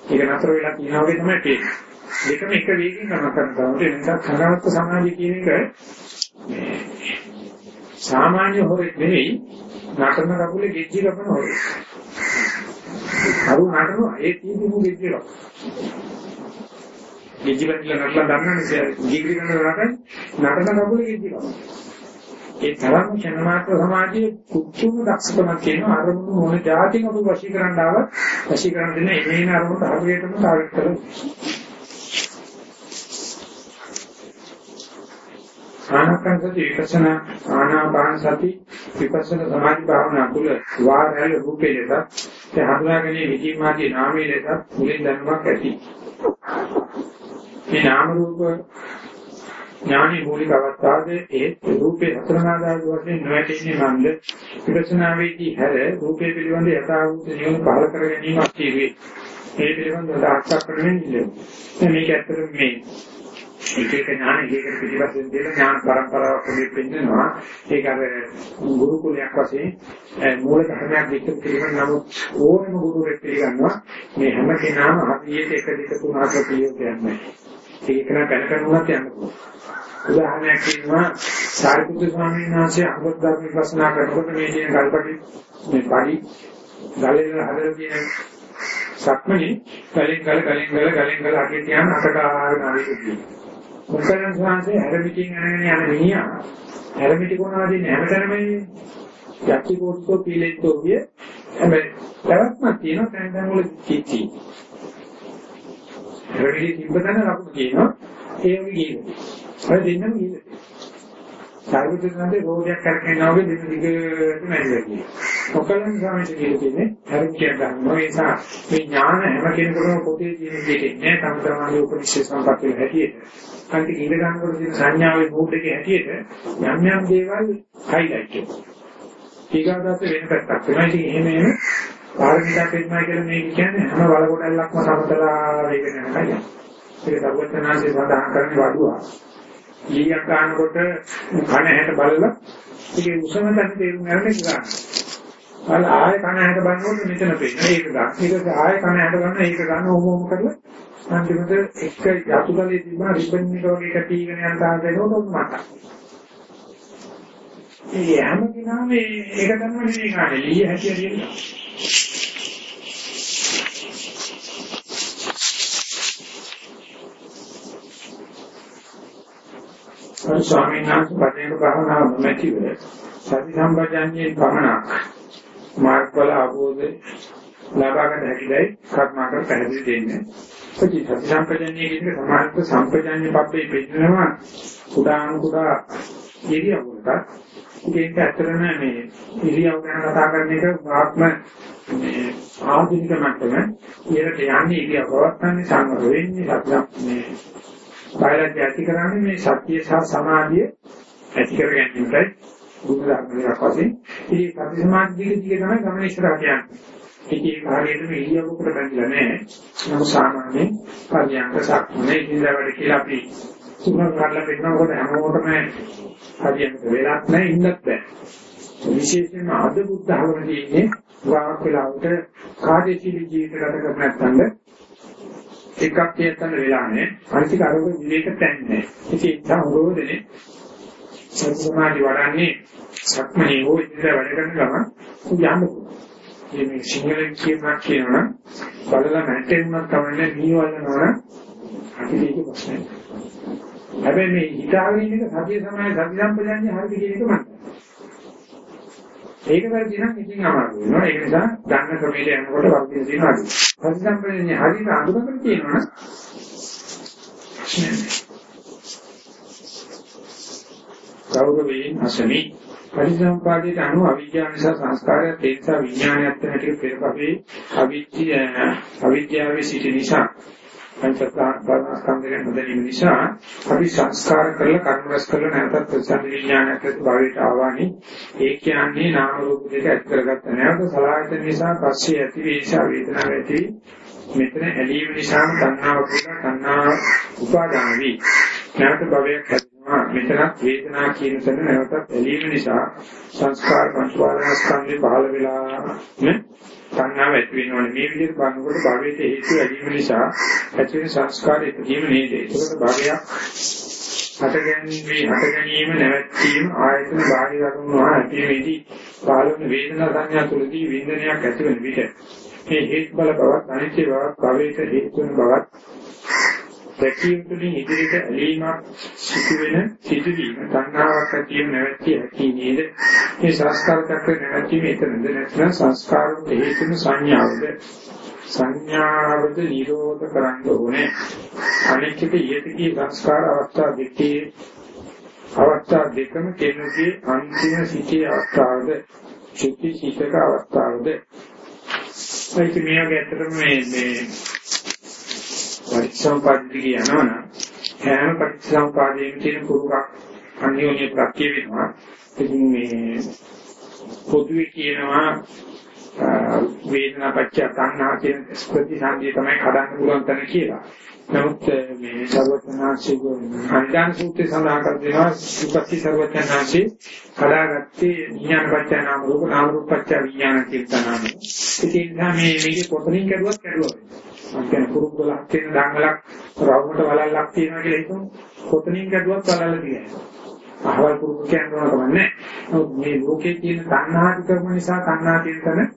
ඒක නතර වෙලා කියනවා වගේ තමයි පේන්නේ. දෙකම එක වේගකින් කරන කරනවා. ඒ නිසා කරාත්ත සමාධිය කියන එක සාමාන්‍ය හොරෙක් නෙවෙයි නටන කකුලේ ගෙජ්ජි කපන හොරෙක්. අරු නටනවා ඒ තියෙන්නේ මු ගෙජ්ජි කපන. ගෙජ්ජිපත් කියලා නටලා දන්නනේ ගීග්‍රි කරන රටෙන් නටන කකුල ගෙජ්ජිපත්. ඒ තරම් ක්ෂණමාත්‍ර සමාජයේ කුච්චුම දක්ෂකමක් තියෙනවා අරමුණු මොන જાතික අපු වශී කරන්න ආවත් වශී කරන්න දෙන එනේන අරමුණු හරියටම ටාගට් කරලා ආනාපානසති විපස්සනා ආනාපාන සති විපස්සනා සමාධි භාවනා තුල වාරය රූපේ ලෙස ඒ හඳුනාගන්නේ විචිමාදී නාමයේ ලෙස මුලින් දැනුමක් ඇති මේ නාම රූප ඥානි මූලික අවස්ථාවේ ඒ රූපේ හතරමාදාය වශයෙන් නොඇතිනේ මන්ද විපස්සනාවේදී හැර රූපේ පිළිබඳ යථාභූත නියම පහල කර ගැනීමක් කියවේ. ඒ පිළිබඳව සාක්ෂාත් කරගෙන ඉන්නේ. මේක ඇත්තටම මේ එක එක ඥාන එක එක පිළිවෙලින් දෙන ඥාන පරම්පරාවක් වගේ පෙන්නනවා. ඒක අර ගුරුකුලයක් වශයෙන් මූල ධර්මයක් විස්තර කිරීම නමුත් ඕනම ගුරුවරයෙක් පිළිගන්නවා මේ හැම කෙනාම හරියට එක දෙක තුන හතර පිළිවෙලක් ඒක නම් බැල කරනුවත් යන්න පුළුවන්. උදාහරණයක් කියනවා සාරිපුත්‍ර ස්වාමීන් වහන්සේ අමෘත ධර්ම විපස්සනා කරනකොට මේ කියන කල්පටි මේ පඩි ගලේ හදලා තියෙන සක්මණේ කලින් කල කලින් කල කලින් කල අකින් යන අකට ආගෙන ආවේ. මුසලන් ස්වාමීන් හැරමිටින් අරගෙන යන මිනිහා හැරමිටි කොනවා දෙන්නේ හැමතැනම යක්ටි කෝට්ටෝ පීලෙට්ටෝ කිය හැබැයි තවත්මක් තියෙනවා තැන් තැන් වල කිච්චි රවිලි තිබ්බතන ලකුණු කියනවා ඒ වගේ කියනවා. අර දෙන්නම කියනවා. සාර්වජනිකන්ගේ රෝගයක් කරගෙනවා වගේ දෙන්න දිගට නැතිලා කියනවා. ඔකලන් සාමිත කියන්නේ හරියට ගන්නවා ඒ නිසා මේ ඥාන හැම කෙනෙකුටම පොතේ තියෙන දෙයක් නෑ තම තමන්ගේ උපනිෂේ සම්පත් වෙන හැටියට. අන්තික ඉඳ ගන්නකොට තියෙන සංඥාවේ මූඩ් එකේ හැටියට යම් යම් දේවල් හයිලයිට් කරනවා. ඊගාදාස වෙන පැත්තක් වෙනවා. ඉතින් එහෙම එහෙම පාරමිතා පෙන්නා කියලා මේ කියන්නේ හැම වල ගොඩල්ලක්ම සමතලා වේගෙන යනවා. ඒක සර්වඥාන්සේ සඳහන් කරන්නේ වඩුවා. ඊයක් ගන්නකොට කන හැට බලලා ඒකේ උසම තැන තේරුම් ගන්න එක ගන්න. අර ආය කන හැට බලනකොට මෙතන පේනවා. ඒක ගන්න. ඊට ආය කන හැට ගන්න ඒක ගන්න ඕම ඕම කරලා අන්තිමට එක යතුගලේ තිබ්බා රිබන් එක වගේ කටීගෙන යන තාක් දෙනකොට මට. ඒ හැම කෙනාම ඒක තමයි මේ කාලේ ලී හැටියට කියනවා. අර ස්වාමීන් වහන්සේ වදේක භාවනාව නොමැතිව සති සම්පජාඤ්ඤේ පමණක් මාර්ගඵල අවබෝධ ලබාගත හැකිදයි කර්මාකර පැහැදිලි දෙන්නේ. සති සම්පජාඤ්ඤේ කියන්නේ සමාර්ථ සම්පජාඤ්ඤ පබ්බේ පෙන්නනවා කුඩා කුඩා ඉරියව්වකට ඒක ඇත්තටම මේ ඉරියව් ගැන කතා කරන එක ආත්ම මේ ආධුනික මට්ටම ඉරට යන්නේ ඉරියව් පවත්න්නේ සංවර වෙන්නේ සත්‍ය මේ බයලජ්‍ය ඇති කරන්නේ මේ සත්‍ය සහ සමාධිය ඇති කර ගැනීමයි බුදු ධර්මයක් වශයෙන්. ඉතින් සති සමාධිය දිගේ තමයි ගමන ඉස්සරහට යන්නේ. ඉතින් ඒක හරියටම ඉරියව්වකට බැඳිලා නැහැ. නමුත් සාමාන්‍ය පරියන්ක සක්මනේ ඉඳලා වැඩ කියලා අපි තුනක් කරලා පෙන්නකොට හැමෝටම හරියට වෙලක් නැහැ ඉන්නත් බෑ. විශේෂයෙන්ම අද බුද්ධ ධර්මයේ ඉන්නේ වාක් වෙලාවට කාර්යශීලී ජීවිත ගත කර නැත්නම් එකක් කියන්න වෙලා නැහැ. අනිතික අරක විවේක තැන්නේ. ඉතින් ඒ සම්රෝධනේ සති සමාධි වඩන්නේ සක්මනේ හෝ ඉඳලා වැඩ කරන ගමන් යන්න පුළුවන්. මේ සිංහලෙන් කියනවා කියනවා බලලා නැටෙන්නක් තමයි නීවල්නවා අපිට ඒක ප්‍රශ්නයක්. හැබැයි මේ හිතාගෙන ඉන්න සතිය සමාය සති සම්පජාන්නේ හරිද කියන එක මම. ඒක වැරදි නම් ඉතින් අමාරු වෙනවා. ඒක නිසා ගන්න ක්‍රමයට යනකොට වර්ධින තියෙන අඩු. සති සම්පජාන්නේ හරියට අඳුරගෙන තියෙනවා ගෞරවයෙන් අසමි පරිසම්පාදයට අනුව අවිද්‍යාව නිසා සංස්කාරය ඒ නිසා විඥානයත් හැටියට පෙරපහේ අවිද්‍ය අවිද්‍යාවේ සිට නිසා පංචස්කන්ධයෙන් හදන නිසා අපි සංස්කාර කරලා කර්ම රැස් කරලා නැවතත් ප්‍රසන්න විඥානයක් භාවයට ආවානි. ඒ කියන්නේ නාම රූප දෙක ඇත් කරගත්ත නැවත සලආයතන නිසා පස්සේ ඇති වේශා වේදනාව ඇති මෙතන ඇලීම නිසා තණ්හාව පුරා තණ්හා උපාදාන වී. නැවත භවයක් හැදෙනවා මෙතනත් වේදනා කියන තැන නැවතත් ඇලීම නිසා සංස්කාර පංචවාරණස්කන්ධේ පහළ වෙලා නේ සංඥාව ඇති වෙනවනේ. මේ විදිහට බලනකොට භවයට හේතු ඇලීම නිසා ඇති වෙන සංස්කාර ඉදීම නේද? ඒකට භවයක් හට ගැනීමේ හට ගැනීම නැවැත්වීම ආයතන බාහිර අරමුණු ඇතිවේදී පාලන වේදනා සංඥා තුළදී වින්දනයක් ඇති වෙන විට මේ හේතු බල බවක් අනිත්‍ය බවක් භවයට හේතු වෙන බවක් දැකීම තුළින් ඉදිරියට ඇලීමක් සිදු වෙන සිදුවීම සංඥාවක් ඇති වෙන නැවැත්තිය හැකි නේද? මේ සංස්කාර චක්‍රය නැවැත්වීම එතනද නැත්නම් සංස්කාර හේතුන සංඥාවද? සංඥාවද නිරෝධ කරන්න ඕනේ. අනිත්‍යක යෙතකී සංස්කාර අවස්ථා දෙකේ අවස්ථා දෙකම කෙනෙකුගේ අන්තිම සිටේ අවස්ථාවද? චුති සිතක අවස්ථාවද? ඒක මේ වගේ ඇත්තටම මේ මේ පරිසම්පාදිකේ යනවනම් හැම පරිසම්පාදයෙන් තියෙන පුරුකක් අන්‍යෝන්‍ය ප්‍රත්‍ය වෙනවා. ඉතින් මේ පොදුවේ කියනවා වේදනා පච්ච තණ්හා කියන ප්‍රතිසන්දිය තමයි කඩන්න පුළුවන් තැන කියලා. නමුත් මේ සර්වඥාන්සේ අනිදාන සූත්‍රය සඳහන් කර දෙනවා සුපති සර්වඥාන්සේ කඩාගත්තේ විඥාන පච්ච නාම රූප නාම රූප පච්ච විඥාන කියන තනම. ඉතින් මේ මේකේ පොතලින් කරුවත් කරුවා. අන්තිම කුරුක්කලක් තියෙන දංගලක් රවුමට වලල්ලක් තියෙනවා කියලා හිතමු. කොතනින් ගැදුවත් වලල්ල තියෙනවා. අහවල් කුරුක්ක කියනවා කමන්නේ. නමුත් මේ ලෝකයේ තියෙන තණ්හාති කර්ම නිසා තණ්හා තියෙන තැන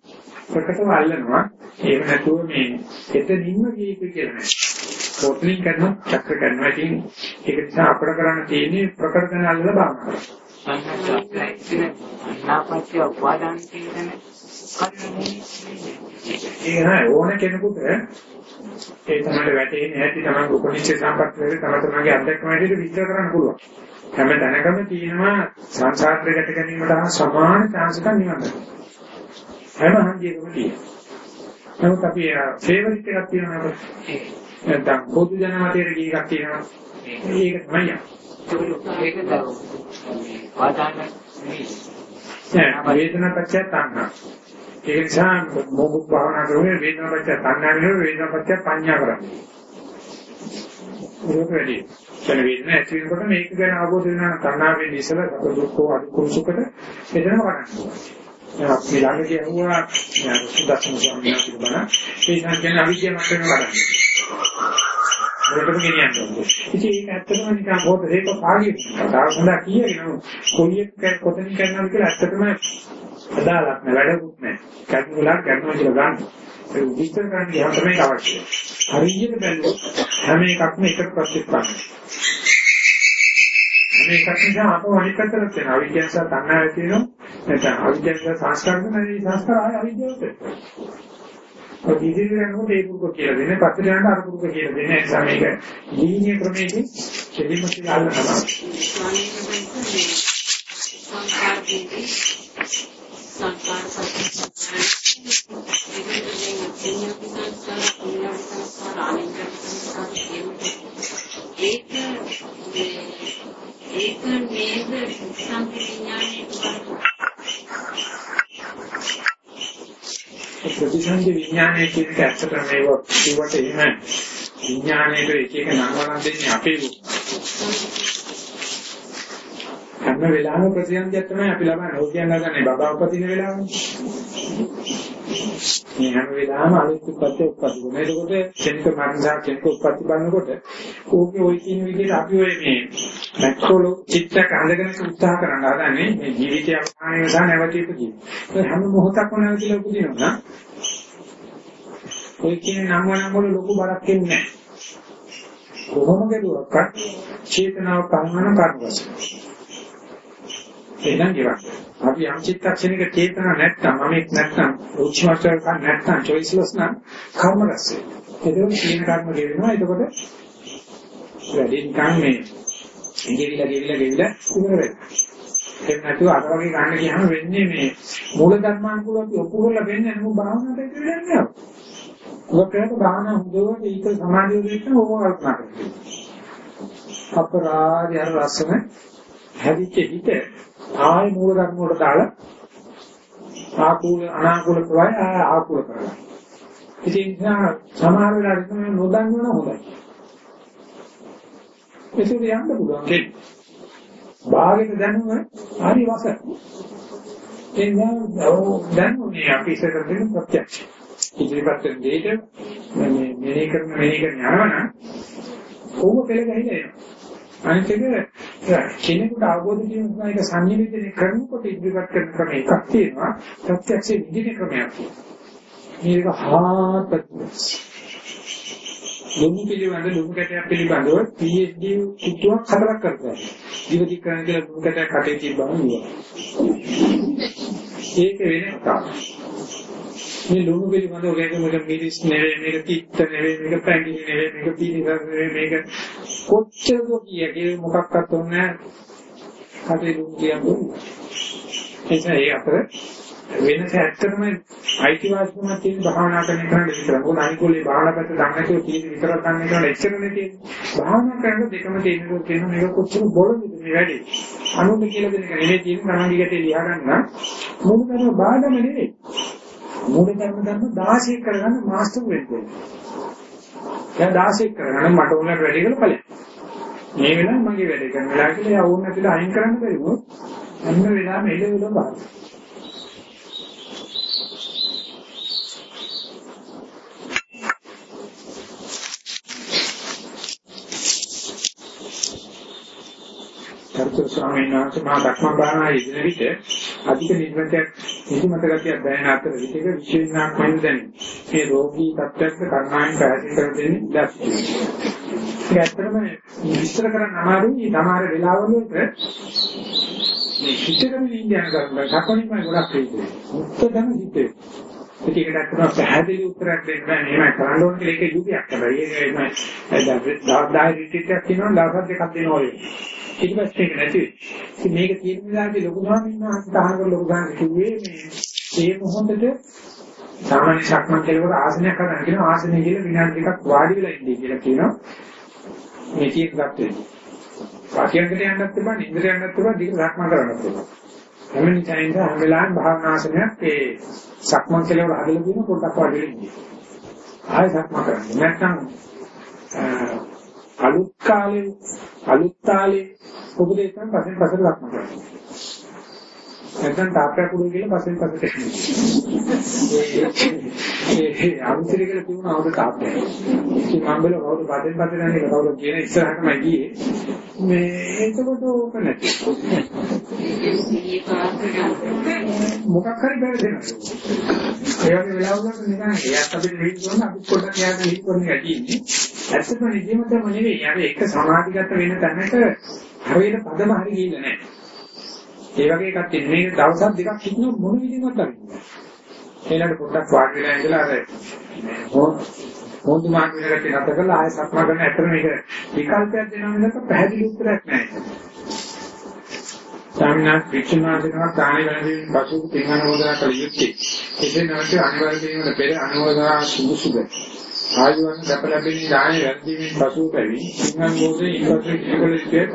ප්‍රකටව අල්ලනවා. ඒක නැතුව මේ එතනින්ම ජීවිත කියලා නෑ. කොතනින් කරනවා චක්‍ර කරනවා. ඉතින් ඒක නිසා අපිට කරන්න තියෙන්නේ ප්‍රකට කරන අල්ලලා බලන්න. අන්නාපත්‍ය උපාදාන කියන ඒ නෑ ඕන කෙනෙකුට ඒ තමයි වැටෙන්නේ නැති තමයි උපනිෂේ සම්පත් වෙන්නේ තම තමන්ගේ අත්දැකීම හැටියට විස්තර කරන්න පුළුවන්. හැම තැනකම තියෙනවා සංසාරයට ගැට ගැනීමට සමාන chance එකක් නිවන් දකින්න. හැම හන්දියකම තියෙනවා. නමුත් අපි ෆේවරිට් එකක් තියෙනවා නැත්නම් පොදු ජනමතයේ ගිය එකක් තියෙනවා. ඒක තමයි. නෙමෙයි. නෑ වේදනා පත්‍ය තණ්හා. ඒ නිසා මොහොත් භාවනා කරන්නේ වේදනා පත්‍ය තණ්හා නෙවෙයි වේදනා පත්‍ය පඤ්ඤා කරන්නේ. ඒක වැඩි. කියන වේදනා ඇති වෙනකොට මේක ගැන අවබෝධ වෙනවා තණ්හාවෙන් ඉස්සලා දුක්ඛ අදුක්ඛ එතනම කරන්නේ. අපි ළඟ කියුවා සුදස්සන ස්වාමීන් වහන්සේ බණ ඒ සංකේන අවිද්‍යාව මත වෙනවා ඒකම ගෙනියන්නේ. ඉතින් ඒක ඇත්තටම නිකන් පොත හේක පාගිය. තාම හොඳා කියගෙන කොයි එක කොතනින් කරනවද කියලා ඇත්තටම අදාළක් නෑ වැඩකුත් නෑ. කැටුලා කරනවා කියලා ගන්න. ඒ විස්තර කරන්න ගියාම තමයි අවශ්‍යයි. හරියට බැලුවොත් හැම එකක්ම එකට ප්‍රතිස්පන්දනයි. හැම එකක් නිසා අපව අනිත් පැත්තට යනවා. අවිද්‍යාව සහ තණ්හාව තියෙනවා. නැත්නම් අවිද්‍යාව සංස්කාර කරන සංස්කාර ආය අවිද්‍යාවට. ඔය දීදිරනකොට ඒ පුරුක කියලා දෙන්නේ පස්සේ යනට අර පුරුක කියලා දෙන්නේ ඒ නිසා මේක දීනීය ක්‍රමයකින් දෙලිම කියලා අල්ලනවා. සංස්කාර දෙවි සංස්කාර ඒක ඒක නේද සංවිඥානයේ ප්‍රතිසන්දි විඥානයේ කියන එක ඇත්තටම මේක කිව්වට එහෙම. විඥානයේ එක එක නම් වලන් දෙන්නේ අපේ හැම වෙලාවෙම ප්‍රතිසන්දියක් තමයි අපි ලබන්නේ. ඕක කියන්න ගන්නේ බබා උපදින වෙලාවනේ. මේ හැම වෙලාවෙම අලුත් උපත් උපත් ගුණ. එතකොට කෙනෙක් මරණසා කෙනෙක් උපත් බලනකොට ඕකේ ওই කියන විදිහට අපි ඔය මේ මැක්‍රෝලෝ චිත්තක අඳගෙන උත්සාහ කරන්න හදන්නේ මේ ජීවිතය අවසානයේ නිසා නැවතීපු ජීවිත. ඒ හැම මොහොතක්ම නැවතිලා උපදිනවා. ඔය කියන නම් වනම් වල ලොකු බරක් එන්නේ නැහැ. කොහොම කෙරුවක්වත් චේතනාව පරමන කරවස. එනම් ඉවක්. අපි යම් චිත්තක්ෂණික චේතනා නැත්තම් මමෙක් නැත්තම් උච්චවචක නැත්තම් choiceless නම් කර්ම රැස් වෙනවා. ඒක කියන කර්ම ගෙවෙනවා. එතකොට වැඩි නිකන් මේ ගෙවිලා ගෙවිලා ගෙවිලා ඉවර වෙනවා. ඒක නැතුව අර වගේ ගන්න ගියාම වෙන්නේ මේ මූල ධර්මානුකූලව අපි ඔප්පු කරලා වෙන්නේ නමුත් භාවනාවට ඒක වෙන්නේ නැහැ. ඔකට භාවනා හොඳට ඊට සමාධිය දෙන්න ඕක කල්පනා කරනවා. අපරාධය අර ලස්සන හැදිච්ච හිත ආය මූල ධර්ම වලට දාලා ආකූල අනාකූල ප්‍රවාහය ආකූල කරලා. ඉතින් සමහර වෙලාවට තමයි නොදන්නව හොඳයි. ඒක යන්න පුළුවන් කෙනෙක්. භාගෙට දැනුම හරි වස. එන්නම් දැනුනේ අපි ඉස්සර දෙන ප්‍රත්‍යක්ෂ. ඉදිරිපත් කරන දෙයට මේ මෙහෙ කරන මෙහෙ කරන යනවනම් ඕක පෙළ ගහිලා එනවා. අනිත් එක කෙනෙකුට අවබෝධ කිරීම එක සංනිවේදනය කරනකොට ඉදිරිපත් කරන ක්‍රම එකක් තියෙනවා. ප්‍රත්‍යක්ෂ විදිහේ ක්‍රමයක් තියෙනවා. මේක හාත්පස් ලොමු පිළිබඳ ලොමු කැටයක් පිළිබඳව PhD කිට්ටුවක් හතරක් කරනවා. ජීවිත කරන කියලා ලොමු කැටයක් කටේ තිබ්බම නුවා. ඒක වෙන එකක්. මේ ලොමු පිළිබඳව ගැගමක මිරිස් නෙවෙයි මේක තිත්ත නෙවෙයි මේක පැංගිලි නෙවෙයි මේක පිළිගන්න නෙවෙයි මේක කොච්චර කිය මොකක්වත් ඕනේ කටේ ලොමු කියන්නේ. ඒ අතර වෙනස ඇත්තටම අයිතිවාසිකමක් තියෙන භාවනා කරන කෙනාට විතරයි. මොකද අනිකෝලේ භාවනා පැත්ත දන්නේ නැතුව තියෙන විතරක් දන්නේ කෙනාට එච්චරනේ තියෙන්නේ. භාවනා කරන දෙකම තියෙනකොට කියන මේක කොච්චර බොළඳද මේ වැඩේ. අනුන්ට කියලා දෙන එක නෙවෙයි තියෙන්නේ තමන්ගේ ගැටේ ලියා ගන්න. මොකද කරන බාධම නෙවෙයි. මූල ධර්ම ධර්ම 16 කරගන්න මාස්ටර් වෙන්න දැන් 16 කරගන්න මට උනට වැඩි කරලා ඵලයක්. මේ වෙලාවේ මගේ වැඩේ කරන වෙලාව කියලා යවුන් නැතිලා අයින් කරන්න බැරිවොත් අන්න වෙලාවෙම එළවෙලා බලන්න. කර්තෘ ස්වාමීන් වහන්සේ මා දක්මන් බානා ඉදින විට අධික නිර්මතයක් නිදිමත ගතියක් දැනෙන අතර විටක විශේෂණක් වෙන දැනේ. මේ රෝගී තත්ත්වයක කර්මායන් පැහැදිලි කර දෙන්නේ දැක්කේ. ඒක ඇත්තටම විස්තර කරන්න අමාරුයි. සමහර වෙලාවලට මේ හිතකම ඉන්දියානු කරනවා. සක්මණේම ගොඩක් වෙන්නේ. මුත්තදම හිතේ. ඉතින් ඒකට කරන පැහැදිලි උත්තරයක් දෙන්න බෑ. මේක කරන්න ඕන කියලා ඒක යුගයක් හැබැයි. ඒක එම දවදායි රිට්‍රීට් එකක් තියෙනවා දවස් දෙකක් දෙනවා වගේ. ඊට පස්සේ ඒක නැති වෙයි. ඉතින් මේක තියෙන විලාගේ ලොකු ස්වාමීන් වහන්සේ තහනම් ලොකු ගන්න කිව්වේ මේ මේ මොහොතේ සාමාන්‍ය ශක්මන් කෙලවර ආසනයක් හදන්න කියන ආසනය කියලා විනාඩි දෙකක් වාඩි වෙලා ඉන්නේ කියලා කියනවා. මේ කීයක් ගත්තේ. වාක්‍යයකට යන්නත් තිබා නින්දට යන්නත් තිබා දිග සක්මන් කරන්නත් තිබා. හැම නිසයින්ද හැම වෙලාවෙම භාවනාසනයක් ඒ සක්මන් කෙලවර හදලා තියෙන පොඩ්ඩක් වාඩි වෙලා ඉන්නේ. ආයෙ සක්මන් කරන්නේ. නැත්නම් අලුත් කාලේ අලුත් තාලේ උපදේශයන් පස්සෙන් පස්සට සක්මන් කරනවා. නැත්නම් තාප්පයක් උඩ ගිහලා පස්සෙන් පස්සට ඒ අමුතිරි කියලා තිබුණ අවුද තාප්පය. ඉතින් මම බල කවුද පස්සෙන් පස්සට යන්නේ කවුද කියන ඉස්සරහටම ගියේ. මේ එතකොට ඕක නැති. මොකක් හරි බැරදෙනවා. ඒ වගේ වෙලාවකට නිකන් එයාත් අපිට රීඩ් කරන අපි පොඩ්ඩක් යාට රීඩ් කරන ගැටි ඉන්නේ. ඇත්තටම නිදිමතම නෙවෙයි. අර එක සමාධිගත වෙන තැනක හරියට පදම හරි ගිහිල්ලා නැහැ. ඒ වගේ එකක් තියෙන මේ දවස් දෙකක් හිටන මොන විදිහකට හරි. ඒලට පොඩ්ඩක් වාඩි වෙලා ඉඳලා අර මොන්දු මාක් වෙනකට නැත කරලා ආයෙ සක්මා කරන ඇත්තට මේක විකල්පයක් දෙනවා මිසක පැහැදිලි උත්තරයක් නැහැ. සාමිනාත් වික්ෂුනාදිනවා තානේ වැළඳින් පසු පින්වන මොදනා කළ යුත්තේ. එසේ නැවත අනිවාර්ය වීම පෙර අනුමೋದනා සුදුසුද. ආයුවන් දැප ලැබෙන දානේ වැළඳීමෙන් පසු පැවි පින්වන් මොදේ ඉවත් ඉකල ඉස්සේ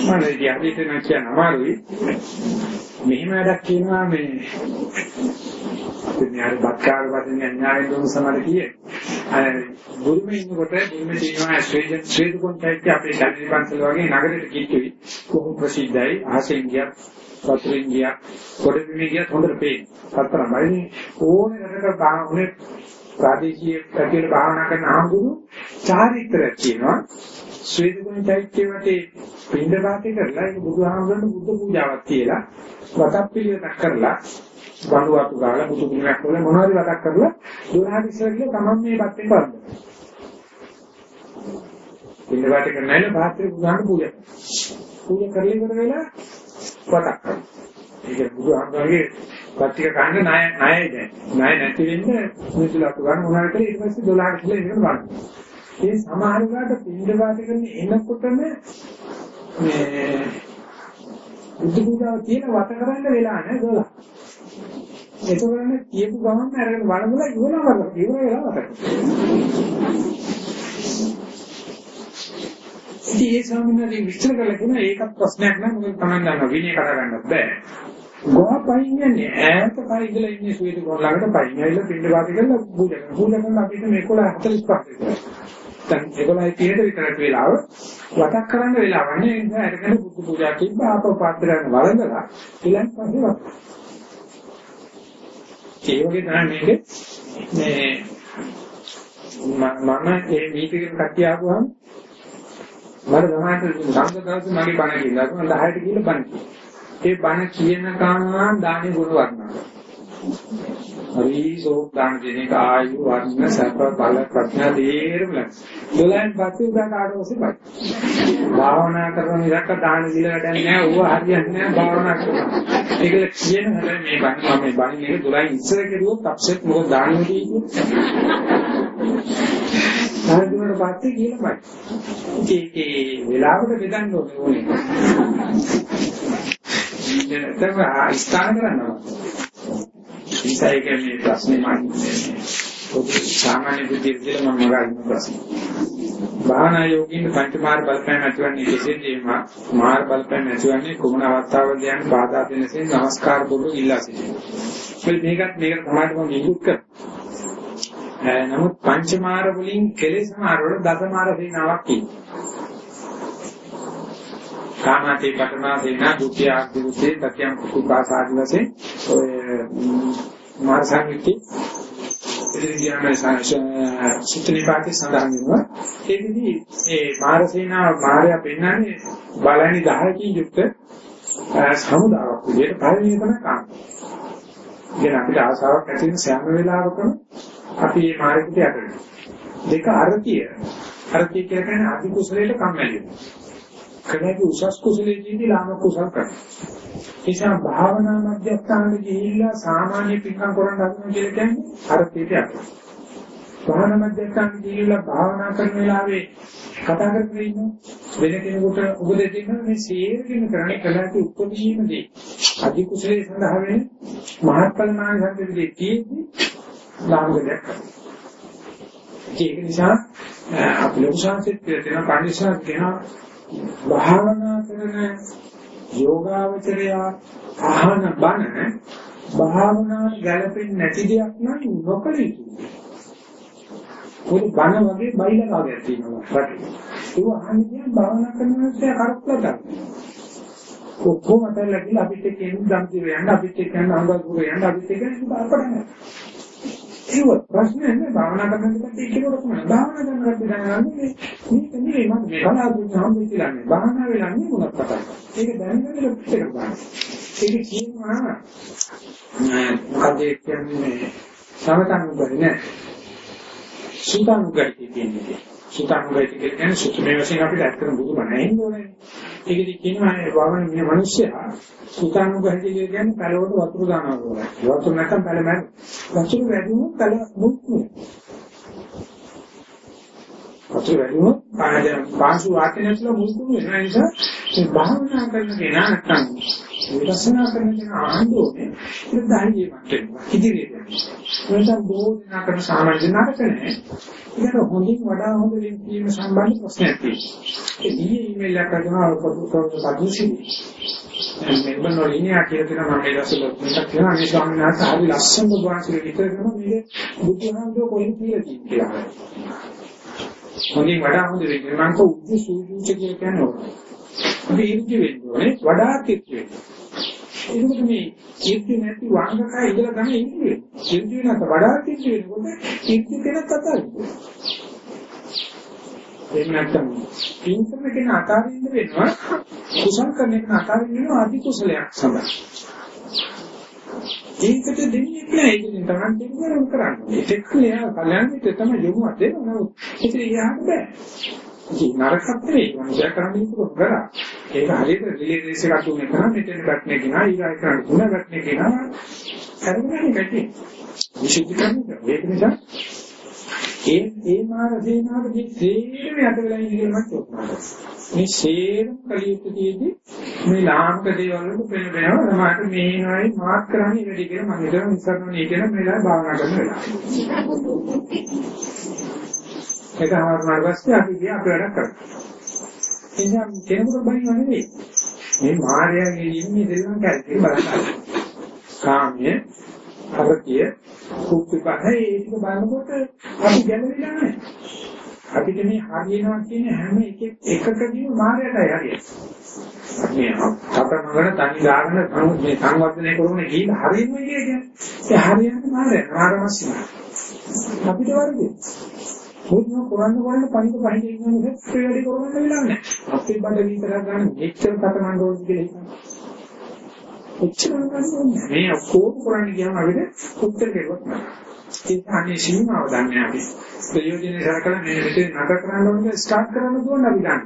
මම ඉතින් හිතන කියන අමාරුයි. මෙහෙම වැඩක් කියනවා මේ. අපි න්යාය බත්කාර වශයෙන් න්යාය දුන්න සමහර කියේ. අර බුරුමේ ඉන්නකොට බුරුමේ තියෙනවා ශ්‍රේජන් ශ්‍රේද කොන්ටැක්ට් අපේ ශාස්ත්‍රීය පන්සල වගේ නගරෙට කිට්ටුයි. කොහොම ප්‍රසිද්ධයි? අහසෙන් ගියා පතරෙන් ගියා කොඩෙමින් ගියා හොඳට පේන පතරමයි ඕනේ රටක බාහුනේ ප්‍රාදේශීය පැතිවල භාවනා කරන ආම්බුරු චාරිත්‍රයක් කියනවා. ශ්වේතගුණ චෛත්‍ය වටේ පින්ඩ වාතේ කරලා ඒක බුදුහාමුදුරන් බුද්ධ පූජාවක් කියලා වතක් පිළිවෙතක් කරලා බඳු වතු ගාලා බුදු ගුණයක් කරලා මොනවාරි වතක් කරලා දුරහට ඉස්සර ගිහලා තමන් මේ පැත්තෙන් බලන්න. පින්ඩ වාතේ කරනයින පාත්‍රේ බුදුහාමුදුරන් පූජා පූජා කරලා ඉවර වෙලා වතක් කරනවා. ඒක බුදුහාමුදුරන්ගේ පත්තික කන්න ණය ණයයි දැන්. ණය නැති වෙන්න මිසුලතු ගන්න මොනවාට ඊට පස්සේ 12ට කියලා ඉගෙන ගන්න. ඒ සමහර වෙලාවට පින්ඩ වාතේ කරන එනකොටම මේ බුදු පූජාව තියෙන වත කරන්න වෙලා නැහැ 12. ඒකවලනේ කියපු ගමන් අරගෙන වළඳලා ඉවරම කරලා ඉවර වෙලා වත. ඉතින් ඒ ස්වාමීන් විස්තර කළා කියන ඒකත් ප්‍රශ්නයක් නෑ මොකද Taman ගන්න විනය කතා ගන්නත් බෑ. ගෝවා පයින් යන්නේ ඈත පයින්දලා ඉන්නේ සුවේද ගොඩ ළඟට පයින් ඇවිල්ලා පින්ඩ වාතේ කරලා පූජා කරනවා. පූජා කරනවා අපිට මේ 11 45 විතර. දැන් 11යි 30ට විතරක් වෙලාව වතක් කරන්න වෙලාව නැහැ. ඒ නිසා අරගෙන බුදු පූජා කිව්වා ආපහු පාත්‍රයෙන් වළඳලා ඊළඟ පස්සේ වත්. ඒ වගේ තමයි මේක. මේ මම මේ මීටින් කට්ටිය ආවම මම ගමකට සංගතවස මගේ බණ කියලා මම 10ට කියලා බණ ඒ බණ කියන කාම දානේ ගුණ වර්ණනවා හරි සෝක් දාන දෙනක ආයු වර්ණ සැප බල ප්‍රඥා දේරම දොලෙන් පස්සේ උදා කාට ඔසේ බයි. භාවනා කරන ඉරක දාන දීලා වැඩක් නැහැ. ඌව හරියන්නේ නැහැ භාවනා කරනවා. ඒකල කියන හැබැයි මේ බණ මම මේ බණ එක දොලෙන් ඉස්සර කෙරුවොත් අප්සෙට් මොකද දාන්නේ කියන්නේ. සාහිත්‍යවල පස්සේ කියලා බයි. ඒකේ වෙලාවට බෙදන්න ඕනේ. ඒක ස්ථාන කරනවා. නිසා ඒක මේ ප්‍රශ්නේ මම සාමාන්‍ය බුද්ධිය කියලා මම ගන්න ප්‍රශ්න. භාවනා යෝගීන් පංචමාර බලපෑම් ඇතිවන්නේ කෙසේද? මාර බලපෑම් ඇතිවන්නේ කොමුණ අවස්ථාවලදී යන බාධා දෙනසේ නමස්කාර පොරු ඉල්ලා සිටිනවා. මේකත් මේකට තමයි මම නිකුත් කරන්නේ. නමුත් පංචමාර වලින් කෙලෙස් මාර වල දසමාර සේනාවක් තියෙනවා. කාමතේ පටනා සේනා දුක්ඛ ආග්‍රහසේ තත්‍යම් කුකාසාදි වශයෙන් ඔය මාර්සංගිති එදිරියම සුත්‍නිපාතේ සඳහන් වෙනවා ඒකෙදි ඒ මාර සේනා මාරය පෙන්වන්නේ බලන්නේ 10කින් යුක්ත සමුදාවක් විදිහට පරිණිය කරන කාම. ඉතින් අපිට ආසාවක් ඇති වෙන සෑම වෙලාවකම අපි මේ මාර්ගයට යට දෙක අරතිය. අරතිය කියන්නේ අධි කුසලයට කම්මැලි වෙනවා. කලගේ උසස් කුසලයේදී ලාම කුසල කරනවා. නිසා භාවනා මධ්‍යස්ථානෙ ගිහිල්ලා සාමාන්‍ය පින්කම් කරන්න හදන කියලා කියන්නේ අර පිටියක්. භාවනා මධ්‍යස්ථානෙ ගිහිල්ලා භාවනා කරන වෙලාවේ කතා කරගෙන ඉන්න වෙන කෙනෙකුට උපදෙස් දෙන්න මේ සියයකින් කරන්නේ කලගේ උපදීමදී අධි කුසලයේ සඳහා වෙන මහත්ඵල මානසිකදී තියෙන්නේ ලාභයක්. ඒක නිසා අපි ලොකු සංසිත් කියන කන්ඩිෂන් කියන භාවනා කරන යෝගාවචරය අහන බණ භාවනා ගැලපෙන්නේ නැති දෙයක් නම් නොකළ යුතුයි. පොඩි බණ වගේ බයිලකාවයක් තියෙනවා රටේ. ඒක අහන්නේ කියන්නේ භාවනා කරන මිනිස්සු කරක්ලා ගන්න. ඔක්කොම අතල්ලා කියලා අපිට කියන්නේ දම් දිව යන්න අපිට කියන්නේ අංගල්පුර යන්න අපිට කියන්නේ බලපඩන්න. ඒක ප්‍රශ්නේ නෑ භාවනා කරන කෙනෙක් ඒකේකට තමයි. භාවනා කරන කෙනෙක් දැනගන්නේ මේක නෙවෙයි මම මේ බලාපොරොත්තු හම්බෙච්ච ඉලන්නේ. භාවනා වෙලන්නේ මොනක් කතාවද? ඒක දැනගන්න පිටට ගන්න. ඒක කියනවා මොකද කියන්නේ සමතන් උගන්නේ සුතන් උගන්නේ කියන්නේ. සුතන් උගන්නේ කියන්නේ සුතමේ වශයෙන් අපිට ඇත්තටම බුදුබණ ඇහෙන්න ඕනේ. ඒකදී කියනවා මේ වවන මේ මිනිස්සයා සුතන් උගන්නේ කියන්නේ පළවට වතුර දානවා කියලා. වතුර නැත්නම් පළ මැද. වතුර වැඩි වුණොත් පළ මුත් නේ. වතුර වැඩි වුණොත් පාද පාසු වාතය නැතිලා මුත් වෙන නිසා මේ භාවනා කරන කෙනා නැත්නම් විපස්සනා කරන කෙනා ආන්දෝනේ ඒක ධෛර්යය මතෙන්නවා. ඉදිරියට යනවා. එතන බොහෝ දෙනා කරන සාමාන්‍ය නාටක නැහැ. ඒක හොඳින් වඩා හොඳ වීම සම්බන්ධ ප්‍රශ්නයක් තියෙනවා. ඒ දී ඊමේල් එකක් කරනවා පොදු සතුසි. මෙන්න නොලිනියා කියලා තියෙන මම ඒ දවස්වල මතක් කරනවා මේ ස්වාමීන් වහන්සේ හරි ලස්සන බුදුහාමුදුරුවෝ විතර කරනවා මේක බුදුහාමුදුරුවෝ කොහෙද කියලා තියෙන්නේ. හොඳින් වඩා හොඳ වෙන්නේ මම කෝ උද්දි සූජුච කියලා කියන්නේ ඕක. අපි ඉර්ධි වෙන්න ඕනේ වඩා කිච්ච වෙන්න. ඒකට මේ කීර්ති නැති වංගකා ඉඳලා තමයි ඉන්නේ. කීර්ති වෙනත් වඩා කිච්ච වෙනකොට කීර්ති කෙනෙක් අතාරින්න. එහෙම නැත්නම් පින්කම කෙන අතාරින්න වෙනවා කුසල් කරන එක අතාරින්න වෙනවා අධි කුසලයක් සඳහා. ඒකට දෙන්නේ නැහැ ඒක තමයි දෙන්නේ කරන්නේ. ඒක නෑ කල්යන්ට තමයි යොමු අතේ නමුත් ඒක ඉහහට බෑ. ඉතින් නරකත් නෙවෙයි මනුෂ්‍ය කරන්නේ ඒක කරා. ඒක හරියට රිලේ රේස් එකක් තුනේ කරා මෙතන බැට්නේ කෙනා ඊගායි කරන්නේ තුන බැට්නේ කෙනා කරන්නේ කටි. විශේෂ කරන්නේ ඒක නිසා ඒ ඒ මාන සේනාවගේ සේරම යට වෙලා ඉන්නේ කියලා මම කියනවා. මේ සේරම කලියුත්තේදී මේ ලාංක දේවල් වලට පෙළ වෙනවා. සමහරට මේ නයි මාත් කරන්නේ වැඩි කියලා මම හිතනවා ඉස්සරහනේ කියන මේලා භාවනා කරන වෙලාව. ඒක හවුනාට පස්සේ අපි ගියා අපි වැඩ කරා. එනිසා කෙනෙකුට බයිව නෙවෙයි. මේ මායාවේ ඉන්නේ දෙල්ලන් කැල්කේ බලන්න. කාමයේ අරතිය කුක්කපහේ ඒක බලනකොට අපි ගැළවිලා නැහැ. අපිට මේ හරියනවා කියන හැම එකෙක් එකකදීම මායයටයි හරියන්නේ. මේ අපතනගෙන තනි ගාගෙන මේ සංවර්ධනය කරන කීල හරියන්නේ කියන්නේ. ඒ හරියන්නේ මායය ආරමස්සින. අපිට වර්ධේ. මොකද කරන්න බලන්න පහිට පහිට ඉන්න නිසා ඒ වැඩි කරන්න වෙලා නැහැ. අපේ බඩ විතරක් ගන්න මෙච්චර කතනන්න ඕනේ කියලා හිතනවා. ඔච්චර ගන්න මේ ඔක්කොම කරන්නේ කියම අපිට උත්තර දෙයක් නෑ. ඒ අනේ සීමාව දන්නේ අපි. ප්‍රයෝජනේ සරකලා මේ මෙතන නතර කරන්න ඕනේ ස්ටාර්ට් කරන්න දුන්න අපි ගන්න.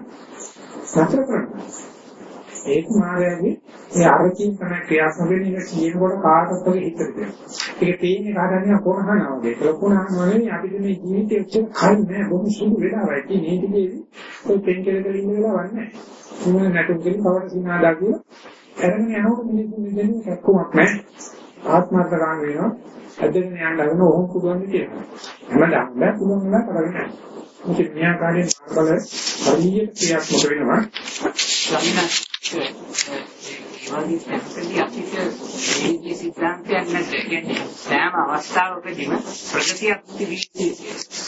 නතර කරන්න. ඒක මායාවේ ඒ අරකින් තමයි ක්‍රියාත්මක වෙන්නේ ඒක කියනකොට කාටවත් වගේ හිතට දෙනවා. ඒක තේින්නේ කාටද කොනහනවා වගේ. ඒක කොනහනවා නෙවෙයි අපිට මේ ජීවිතේ ඔච්චර කල් නෑ බොහොම සුළු වෙලාවක්. ඉතින් මේ ටිකේදී ඔය පෙන් කෙලකල ඉන්න වෙලාවක් නෑ. මොන නැටුම් කෙලින් කවට සිනාදා කියලා අරගෙන යනකොට මිනිස්සු මෙතන කැක්කමක් නැහැ. ආත්මార్థකාම වෙනවා. ඇදගෙන යන්න හදන ඕම් පුළුවන් කියලා. හැමදාම බෑ පුළුවන් නෑ කරගෙන. මොකද න්‍යාකාරයෙන් මාර්ගවල හරියට ක්‍රියාත්මක වෙනවා. වගේ පැත්තදී අපිට මේ සිද්ධාන්තයක් නැද්ද? කියන්නේ සෑම අවස්ථාවකදීම ප්‍රගතියක් තිබෙන්නේ.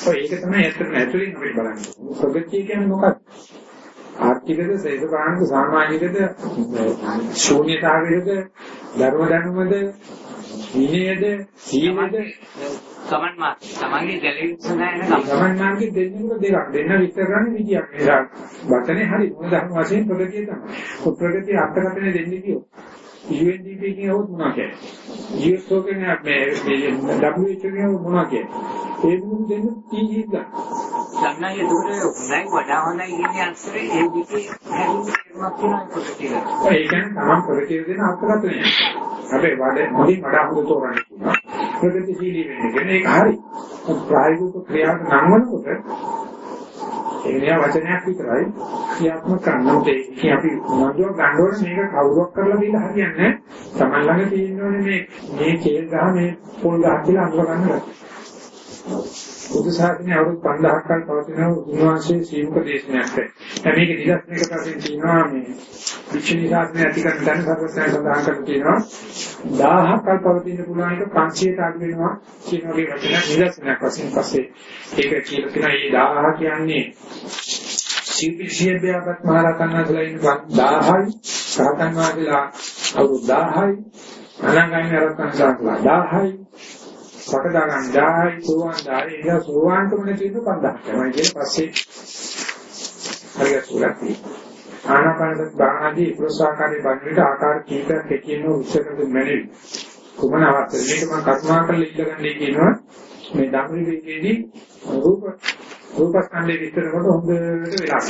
ඔය ඒක තමයි ඇත්තටම ඇතුලින් අපි බලන්නේ. ප්‍රගතිය කියන්නේ මොකක්ද? ආර්ථිකද සේසපානක සමාජිකද ශූන්‍යතාවයද ධර්ම දැනුමද විනයද සීලද ගමන් මාර්ග තමන්ගේ ගැලවීම සඳහා එන ගමන් ගමන් මාර්ගෙ දෙන්නෙකුට දෙකක් දෙන්න විස්තර කරන්න විදියක් නිසා වචනේ හරි මොන ධර්ම වශයෙන් ප්‍රගතිය තමයි. ඔය ප්‍රගතිය අර්ථකථනය දෙන්නේ කියෝ. UNDP කියනකොට මොනවා කියන්නේ? US කෝකෙන් මේ මේ WHO කියනකොට මොනවා කියන්නේ? ඒ දුන්න දෙන්න තීජී ගන්න. සන්නයි එතකොට හොඳයි වඩා හොඳයි කියන්නේ අත්තරේ ඒ විදිහේ හැදීමක් වෙනවා කොට කියලා. ඒ කියන්නේ තමන් ප්‍රගතිය දෙන අර්ථකථනය. අපේ වැඩ මොඩින් වඩා හොඳ තෝරන්න පුළුවන්. ප්‍රගතිශීලී වෙන්නේ කියන්නේ ඒක හරි. ප්‍රායෝගික ක්‍රියාවක් නම්වනකොට ඒ නිය වචනයක් විතරයි ක්‍රියාත්මක කරනකොට ඒක අපි මොනවද ගන්න ඕනේ මේක කවුරුවක් කරලා දීලා හරියන්නේ නැහැ. තමන් ළඟ තියෙනෝනේ මේ මේ කේල් ගහ මේ පොල් ගහ කියලා අඳුර ගන්න බැහැ. බුදු සාසනය අවුරුදු 5000ක් කල් පවතින උන්වහන්සේ සීමුක දේශනයක්. දැන් මේක නිදර්ශනයක වශයෙන් තියෙනවා මේ වික්ෂණී සාසනය ඇති කරන දැන සර්වඥයන් සඳහන් කරලා තියෙනවා. 1000ක් කල් පවතින පුළුවන් එක 500ට අඩු වෙනවා කියන වගේ වචන නිදර්ශනයක් වශයෙන් පස්සේ ඒක කියලා තියෙනවා. මේ 1000 කියන්නේ සිවිසිය බයපත් මහරහතන් වහන්සේලා ඉන්න 1000යි රහතන් වහන්සේලා අවුරුදු 1000යි අනංගන්නේ රහතන් වහන්සේලා 1000යි සකදාගන් 1000යි සෝවාන් 1000යි ඉතින් සෝවාන්ට මොන තියෙන 5000ක් තමයි. කියන පස්සේ හරියට සුලක් ආනාපාන භාවනාදී ප්‍රසආකාරී බණ්ඩිට ආකාර කීපයක් හැකියෙන උත්සකද මැනෙවි කුමන අවස්ථාවේ මේක මම කර්මා කරලා ඉල්ලගන්නේ කියනවා. මේ ධම්මි වේකේදී රූප රූපස්කන්ධයේ විස්තර කොට හොඳට වෙලා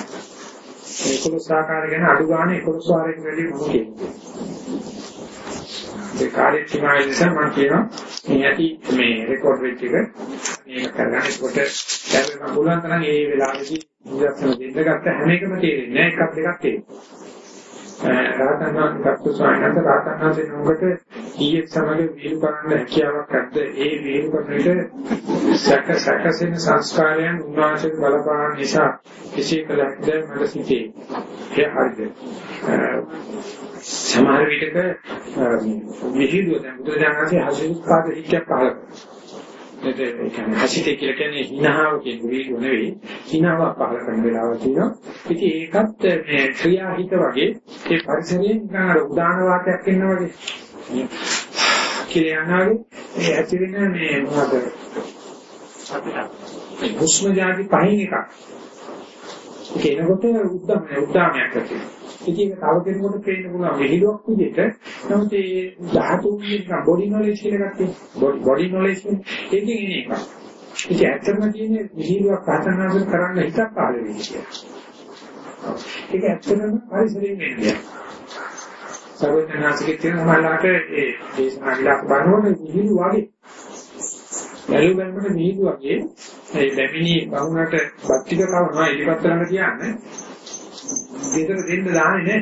ඒ කුලසාකාර ගැන අඩු ගන්න 11 වාරයක වැඩි මොකද ඒ කාර්ය කිමාවේ නිසා මම කියනවා මේ ඇති මේ රෙකෝඩ් වෙච්ච එක. මේක කරගන්න ඒකට දැන් පුළුවන් තරම් මේ වෙලාවේදී ඉන්ජෙක්ෂන් දෙන්න ගත්ත හැම එකම තේරෙන්නේ නැහැ. එකක් දෙකක් තේරෙනවා. රාතන් වහන්සේ ස්වාමීන් රාතන් වහන්සේ නුඹට ඊයේ සමග වීරු කරන්න හැකියාවක් ඇද්ද? ඒ වීරු කරන විට සැක සැකසෙන සංස්කාරයන් උන්වහන්සේ බලපාන නිසා කිසි කලක්ද මට සිටේ ඒ හරිද? සමහර විටක විහිදුව දැන් බුදුරජාණන්සේ හසිරුත්පාද හික්කක් පහල කරනවා. ඒ කියන්නේ හසිතේ කියලා කියන්නේ හිනාව කියන විදිහ නෙවෙයි. හිනාව පහල කරන වෙලාව තියෙනවා. ඉතින් ඒකත් මේ ක්‍රියාහිත වගේ ඒ පරිසරයෙන් නිකන් අර උදාන වාක්‍යයක් ඉන්න වගේ. කියලා යනවාගේ ඒ ඇති වෙන මේ මොකද අපිට හුස්ම જાති පහින් එකක්. ඒක එනකොට උද්දම උද්දාමයක් ඇති වෙනවා. ඉතින් ඒක තව කෙනෙකුට පේන්න පුළුවන් විහිළුවක් විදිහට. නමුත් ඒ ධාතුන්ගේ බොඩි නොලෙජ් කියලා එකක් තියෙනවා. බොඩි නොලෙජ් එකකින් එන එක. ඉතින් ඇත්තම තියෙන්නේ විහිළුවක් ප්‍රාර්ථනා කරන්න හිතක් පහළ වෙන්නේ. ඒක ඇත්තම පරිසරයෙන් එන්නේ. සර්වඥාන්සේගේ තියෙන මලකට ඒ දේශනා විලාක බලනකොට විහිළු වගේ. බැලු බැලමට විහිළු වගේ ඒ බැමිණි බහුණට බත්තික කවනවා ඉලිපත් කරන්න කියන්නේ ගෙදර දෙන්න දාන්නේ නැහැ.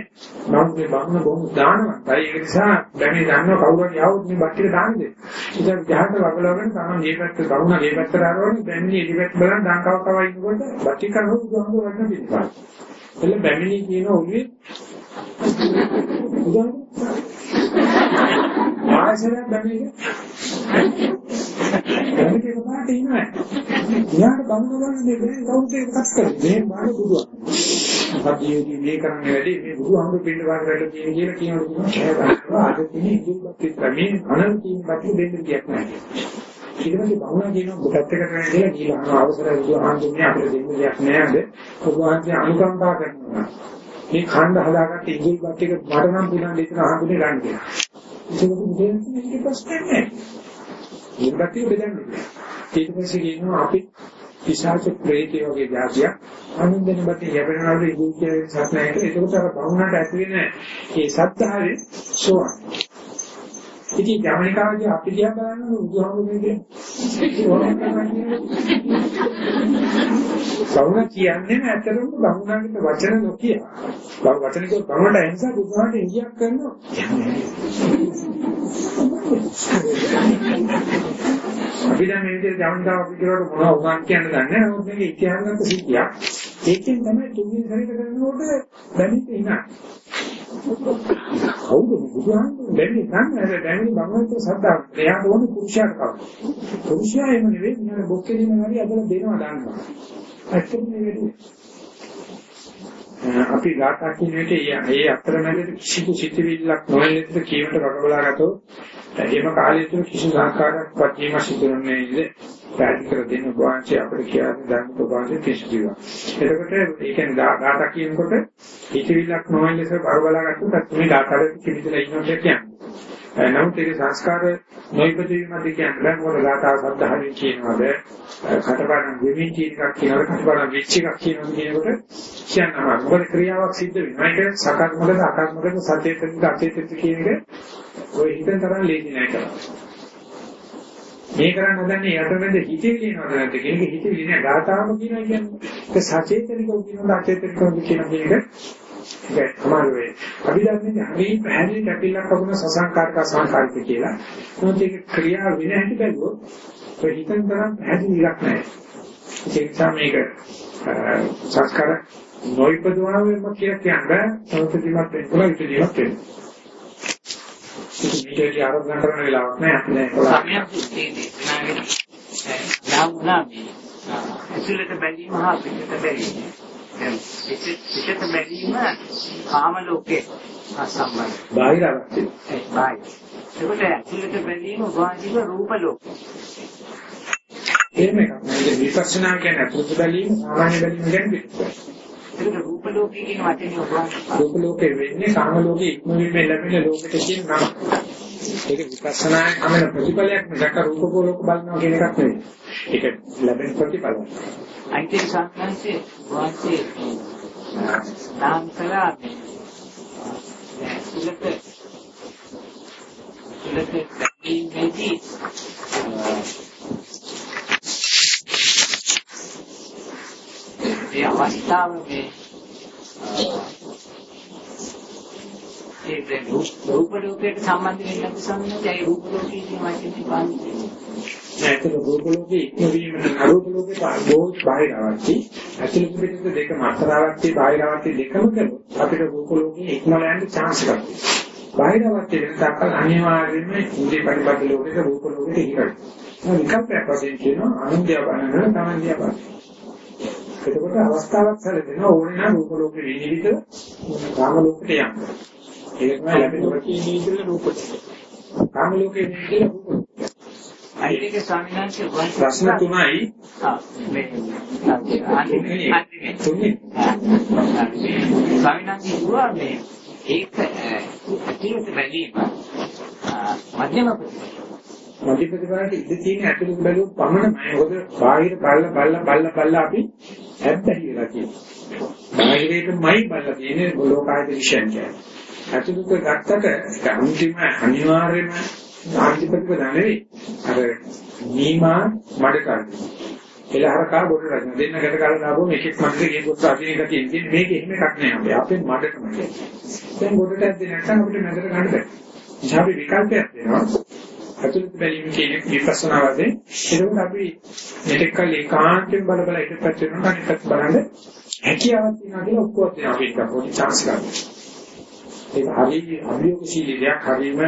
නමුත් මේ බමුණ බොහොම දානවත්යි. ඒ නිසා දැනේ දන්නව කවුරුත් යවුත් මේ බට්ටික දාන්නේ. ඉතින් ජහත වගලවගෙන තමයි මේ පැත්ත බමුණ මේ පැත්තට ආවොත් බැමිණි එලිපැත්ත බලන් දාංකව කව ඉන්නකොට බට්ටික කරනකොට බුදුහාමුදුර වන්න පිටපත්. එළ බැමිණි කියන ඔළුවේ බුදුහාමුදුර ආයසරයක් බැමිණි බැමිණි එකපාරට ඉන්නේ. ඊයාට බමුණ වන්නේ මේ කවුරුත් එකක් කරන්නේ. මේ මාළු බුදුහාමුදුර සතියේදී මේ කරන්නේ වැඩි මේ බුදුහාමුදුරු පින්න වාගේ වැඩ කියන කියලා කියනවා කියනවා අද තියෙන ඉදුපත් ක්‍රමේ අනන්ත තියෙනපත් දෙන්න කියක් නැහැ. ඊට පස්සේ බහුණා කියනවා බුදත් එක කරන්නේ කියලා කියලා අවසරයි බුදුහාමුදුරුනේ අපිට දෙන්න දෙයක් නැහැ. බුදුහාමුදුරුනේ අනුකම්පා කරනවා. මේ ඛණ්ඩ හදාගත්ත ඉදුපත් එක මට නම් පුණා දෙන්න අහන්නේ ගන්න කියලා. ඒක බුදුන් මේක ප්‍රශ්නේ නැහැ. ඉදුපත් එක බෙදන්නේ. ඊට පස්සේ කියනවා අපි පිශාච ප්‍රේතය වගේ જાතියක් අනුන්දෙන බටේ යැපෙනවලු ඉදුකේ සත්‍යයක ඒකට අර බහුණට ඇති වෙන ඒ සත්‍යාවේ සෝවන් ඉතින් ජමනිකාවදී අපි දිහා බලනකොට බුදුහාමුදුරනේ සවුන කියන්නේ ඇත්තටම බහුණන්ගේ වචන නොකිය. බහු වචන කිව්ව බහුණට එන්සා බුදුහාමුදුරනේ ඉංගියක් කරනවා. අපි දැන් මේ විදිහට ජමනිකාව අපි කියනකොට මොනවද උගන් කියන්න දන්නේ නැහැ. නමුත් මේක ඉතිහාසගත සිද්ධියක්. ඒකෙන් තමයි තුන්වෙනි සැරේට කරනකොට දැනෙන්නේ ඉනා. කවුද බුදුහාමුදුරුවෝ දැන්නේ නැහැ දැන්නේ බංගලත සද්දා එයා ඕනේ පුරුෂයාට කවුද? පුරුෂයා එහෙම නෙවෙයි. මම බොක්කේ දින හරි අදලා දෙනවා දාන්නවා ඇත්තටම නෙවෙයි අපි ගාථා කියන විදිහට ඒ අතරමැද කිසිදු සිතිවිල්ලක් නොවෙන්නද කියවට රකබලාගතෝ එහෙම කාලය තුල කිසිදු සංස්කාරයක් පත්‍යම සිදුවන්නේ නැහැ පැහැදිලි කර දෙන්න වාංශය අපිට කියන්නේ ධර්ම ප්‍රභාෂේ පිස්සුදිවා. එතකොට ඒ කියන්නේ ගාථා කියනකොට හිතවිල්ලක් නොවන ලෙස බරබලාගත්තොත් මේ ගාථාවේ කිවිදලා ඉන්නොත් කියන්නේ. නමුත් ඒක සංස්කාර නොයිපදීමද කියන්නේ මොකද ගාථා සද්ධාවෙන් කියනවාද කටපාඩම් වෙමින් කියන එකක් කියනවා කටපාඩම් වෙච්ච එකක් කියනවා කියනකොට කියන්න අමාරුයි. මොකද ක්‍රියාවක් සිද්ධ වෙනවා. ඒක සකර්මකද අකර්මකද සචේතනික අචේතනික කියන එක ඔය හිතෙන් තරම් ලේසි නෑ කරන්නේ. මේ කරන්න හදන්නේ යටවෙන්ද හිතේ කියනවද නැද්ද කියන එක හිතේ නෑ ගාතාවම කියනවා කියන්නේ. ඒක සචේතනිකව කියනවද අචේතනිකව කියන එක ඒක තමයි අභිධර්මයේ හරි පැහැදිලි කැපිල්ලක් වුණ සසංකාරක සංකාරික කියලා. මොකද ඒක ක්‍රියා වෙන හැටි බැලුවොත් ඔය හිතෙන් තරම් පැහැදිලි ඉලක්ක නෑ. ඒ නිසා මේක සංස්කාර නොයිපදවනම කියලා කියන්නේ සමථදීමත් වෙනවා විදීමත් වෙනවා. මේකේ ආරම්භ කරන වෙලාවක් නෑ අපි දැන් සමයක් තියෙන්නේ. නාමුනා මේ. ඇතුළත බැලීම හා පිටත බැලීම දැන් පිටත බැලීම කාම ලෝකේ සම්බන්ධයි. බාහිර අවස්ථේ ඒ බාහිර. ඒකට ඇතුළත බැලීම වාජික රූප ලෝකේ එහෙම එකක් නේද විපස්සනා කියන්නේ අතුත් බැලීම සාමාන්‍ය බැලීම කියන්නේ පිටත ඒක රූප ලෝකේ කියන වචනේ ඔබ රූප ලෝකේ වෙන්නේ කාම ලෝකේ ඉක්මවීමෙන් ලැබෙන ලෝකෙට කියන නම. ඒක විපස්සනා අමන ප්‍රතිඵලයක් මිසක රූප ලෝක බලනවා කියන එකක් නෙවෙයි. ඒක ලැබෙන ප්‍රතිඵලයක්. අයිති සංස්කෘතිය වාචේ නාම කළා මේ සුලක සුලක දැකීමේදී ඒ අවස්ථාව මේ ඒ දැන් රූප ලෝකයට සම්බන්ධ වෙන්නේ නැති සම්මත ඒ රූප ලෝකයේ කියන වචනේ පාවිච්චි ඒක රූප ලෝකේ ඉක්මවීමට අරූප ලෝකේ බොහෝ බාහිර අවස්ති. ඇතුළත පිටත දෙක මාතර අවස්ති බාහිර අවස්ති දෙකම කළොත් අපිට රූප ලෝකේ ඉක්මවල යන්න chance එකක් තියෙනවා. බාහිර අවස්ති වෙන තාක්කල් අනිවාර්යයෙන්ම ඉන්ද්‍රිය පරිපද ලෝකේ රූප ලෝකෙට ඉහිරයි. විකල්පයක් වශයෙන් කියනවා අනුන්දියා බලන තමන්දියා බලන. එතකොට අවස්ථාවක් සැලසෙන ඕනේ නම් රූප ලෝකෙ විනිවිද කාම ලෝකෙට යන්න. ඒක තමයි ලැබෙන විනිවිද රූපෙට. කාම ලෝකෙ විනිවිද රූපෙට. අයිතික ස්වාමීන් වහන්සේ ප්‍රශ්න තුනයි. මේ අන්තිමේ අන්තිමේ තුනේ. ස්වාමීන් වහන්සේ කිව්වා මේ. ඒක ඇතුළත බැලීම මධ්‍යම ප්‍රතිපද මධ්‍ය ප්‍රතිපදාවට ඉඳ තියෙන ඇතුළත බැලුවොත් පමණයි මොකද බාහිර බල්ල බල්ල බල්ල බල්ල අපි ඇත්තටි වෙලා තියෙනවා. බාහිරේටමයි බල්ල තියෙන්නේ ලෝකායත විශ්යන් කියන්නේ. ඇතුළත ගත්තට අන්තිම අනිවාර්යයෙන්ම ආර්ථික ප්‍රතිපදා නෙවෙයි. අර නීමා මඩ කරන්නේ. එලහරකා බොඩ රජන දෙන්න ගැට කරලා දාපුවම එකෙක් මඩට ගිය පොත් අදින එක තියෙන්නේ මේක එහෙම එකක් නෑ අපි අපේ මඩටම කියන්නේ. දැන් බොඩට ඇද්දේ නැත්නම් අපිට මැදට ගන්න බෑ. ඉතින් අපි විකල්පයක් දෙනවා. අතුලත බැලීම කියන විපස්සනා වශයෙන් ඒකත් අපි මෙතෙක් කල ඒකාන්තයෙන් බල බල එක පැත්ත වෙනවා අනිත් පැත්ත බලන්න හැකියාවක් තියෙනවා කියලා ඔක්කොම දෙනවා අපි එක පොඩි chance ගන්න. ඒක හරි අභියෝගශීලී දෙයක් හරිම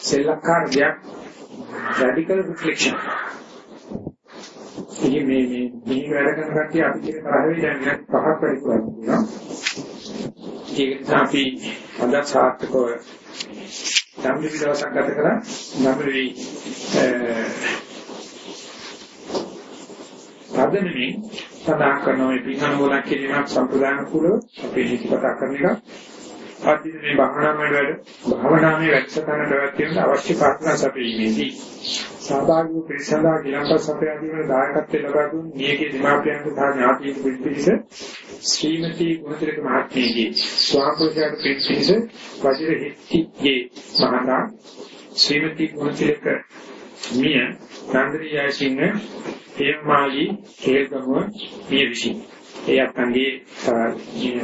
සෙල්ලක්කාර දෙයක් රැඩිකල් රිෆ්ලෙක්ෂන්. ඉතින් මේ මේ මේ වැඩ කරන කට්ටිය අපි කියන කරහවේ දැන් විනාඩි පහක් වැඩි කරනවා. ඒක නිසා අපි අද සාර්ථකව ධම්මික දවසක් ගත කරා. ධම්මවි පදනමින් සදා කරන මේ පින්හන මොලක් කිරීමක් සම්ප්‍රදාන කුල අපේ ජීවිතපත කරන එක ආදී මේ භාවනාමය වැඩ භාවනාමය වැඩසටහන පැවැත්වීමට අවශ්‍ය කාරණා සැපීමේදී සහභාගී වූ පිරිසඳා ගිලන්පත් සපයාදී වන දායකත්වයේ ලබා දුන් නියගේ දීමාපියන්ට සහ ඥාතීන් පිළිපිරිස ශ්‍රීමති ගුණතිලක මහත්මියගේ ස්වාමපුරුෂයාට පිළිපිරිස වජිර හිත්තිගේ මහතා ශ්‍රීමති ගුණතිලක මිය නන්දරි යසිංහ හේමාලි හේගම මිය විසින්. ඒ අපන්ගේ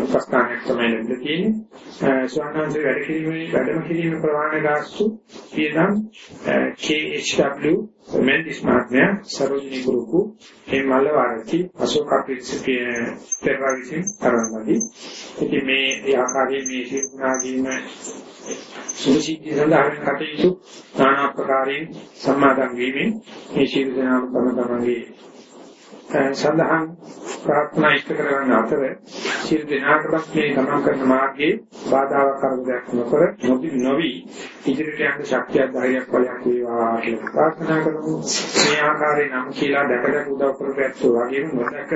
උපස්ථානයක් තමයි ලැබෙලා තියෙන්නේ. ස්වාමීන් වැඩ කිරීමේ වැඩම කිරීමේ ප්‍රමාණ ගාස්තු පියදම් KHW මෙන්ඩිස් මාත්‍ය සරෝජිනී ගුරුකු මේ මල්ලවාරති අශෝක ප්‍රින්සිපිය පෙරවගිසින් කරන්නදී. ඉතින් මේ ඒ ආකාරයේ මේ සිරුනාදීම සුභසිද්ධිය සඳහා කටයුතු নানা ආකාරයෙන් සම්මාදම් වීමෙන් මේ ශීල දනාම තම තමන්ගේ සඳහන් ප්‍රාර්ථනා ඉෂ්ට කරගන්න අතර සියලු දෙනාටම මේ ගමන් කරන මාර්ගයේ බාධාවක් කරදරයක් නොකර නොදි නොවි ඉදිරියට යන්න ශක්තියක් ධෛර්යයක් බලයක් වේවා කියලා ප්‍රාර්ථනා කරමු. මේ ආකාරයෙන් නම් කියලා දැකලා උදව් කරපැත්තෝ වගේම නොදක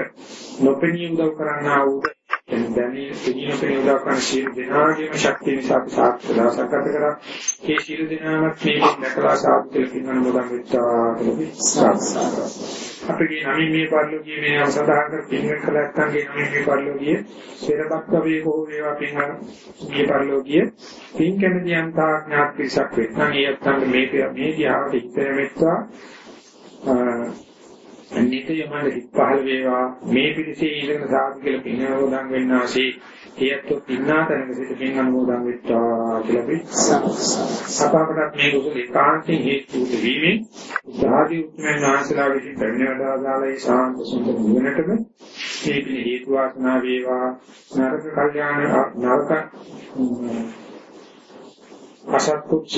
නොපෙනී උදව් කරන්නා වූ දැනී සිහින පෙරේදා කරන සීල දිනාගේම ශක්තිය නිසා අපි සාර්ථකව සකත කරා. ඒ සීල දිනාමත් මේ දැකලා සාර්ථක පින්වන මොදන් වෙච්චා කියලා අපේ නමින් මේ පරිලෝකීය මේ අවසදාහන කර පින්වන කළ නැත්නම්ගේ නමින් මේ පරිලෝකීය පෙරබක්ක වේ හෝ වේවා පින්වන මේ පරිලෝකීය පින් කැමති අන්තා ඥාතිසක් වෙත්නම් ඒ අත්තන් මේ මේ දිහාට ඉතර මෙත්තා නිතය මන හිත් පහළ වේවා. මේ පිළිසේ ඊළඟ සාදු කියලා පින් අනුමෝදන් වෙන්නාසේ ඒත් පින්නා තැනක සිට පින් අනුමෝදන් වෙච්චා කියලා අපි අපකට මේ කුසල ඒකාන්තයෙන් හේතු වීමෙන් සාදී උත්මයන් වහන්සේලා විසින් පැමිණවදාලා ඒ ශාන්ත සුන්දර නිවනටම මේ පිළ හේතු වාසනා වේවා. නරක කල්යාණ නරක අසත්පුච්ච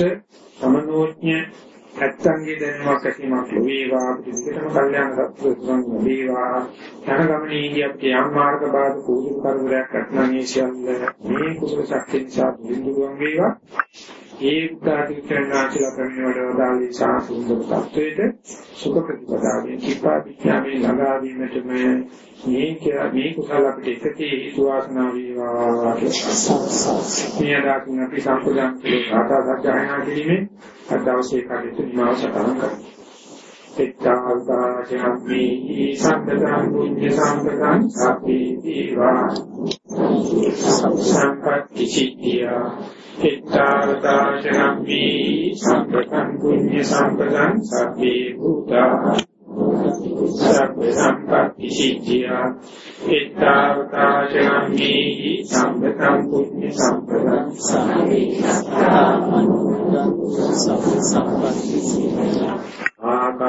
සමනෝඥ ඇත්තන්ගේ දැනුමක් ඇතිවීමක් වේවා පිළිකටම කල්යාණ සත්පුරුෂයන් වේවා යන ගමනේ ඉදී අපිට යම් මාර්ග බාධක කුසල කරදරයක් නැත්නම් ඒ සියල්ල මේ කුසල ශක්තිය නිසා බිඳුරුවන් වේවා. ඒ උදාහරණ කරනාචිලා කරන වලදාලි සාසුන්දර තත්වයට සුඛ ප්‍රතිපදාවෙන් කිපා විඥානේ ළඟා වීමට මේ මේ කුසල අපිට එකතේ හේතු වාසනා වේවා මේ දාකින් අපි සම්පූර්ණ කතා සත්‍යයනා කිරීමේ අද දවසේ කටයුතු නිමාව සටහන් කරමු. එක්තාවතාචනම්මි සම්පතං පුඤ්ඤ සම්පතං සබ්බේ දීවා සම්පත්ති සිද්ධියා එක්තාවතාචනම්මි සම්පතං පුඤ්ඤ සම්පතං සබ්බේ භූතා. සබ්බ සම්පත්ති සිද්ධියා එක්තාවතාචනම්මි සම්පතං පුඤ්ඤ සම්පතං සබ්බේ ආකාශත්තා චුම්මච්ඡා දීවානාගා මහිත්‍තිකා තනන්‍යෝදිතා චිරං රක්ඛන්තු ශාසනං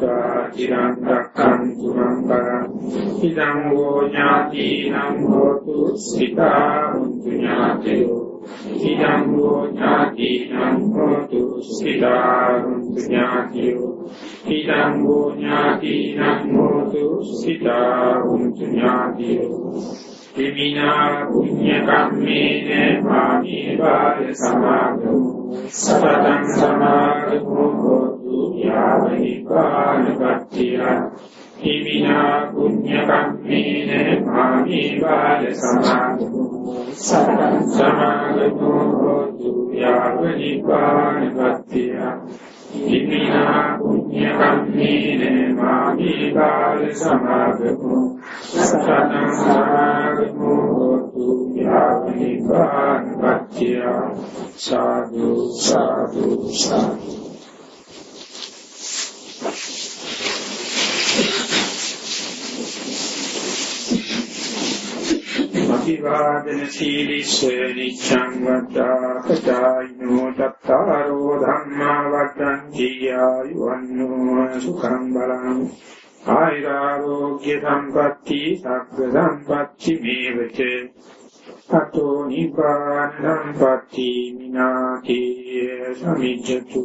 ඉතා චිරං රක්ඛන්තු මං පරං ඉදං වූ ඥාතිනම් හෝතු සිතා මුතු ඥාතයෝ ඉදං වූ ඥාතිනම් හෝතු සිතා මුතු ඥාතයෝ ඉදං වූ ඥාතිනම් හෝතු සිතා මුතු ඥාතයෝ තිමිනා පුඤ්ඤ කම්මේන මාමේ වාය සමාගමු සතං සමාගමු හෝතු යාවනිපානපත්තිය තිමිනා පුඤ්ඤ කම්මේන මාමේ වාය සමාගමු සතං සමාගමු හෝතු යාවනිපානපත්තිය ඉමිනා පුඤ්ඤ කම්මේන මාමේ කාල සමාගමු සතං සමාගමු හෝතු යාවනිපාන පත්‍ය සාදු සාදු සාදු. අභිවාදන සීලිස්ස නිච්ඡං වද්දා පචායිනෝ තත්තාරෝ ධම්මා වද්දන්ති ආයුවන්නෝ සුඛං බලං ආයුරෝග්‍ය සම්පatti සග්ග සම්පatti මේවච අතෝ නිපාන සම්පatti මිනාති සමිජ්ජතු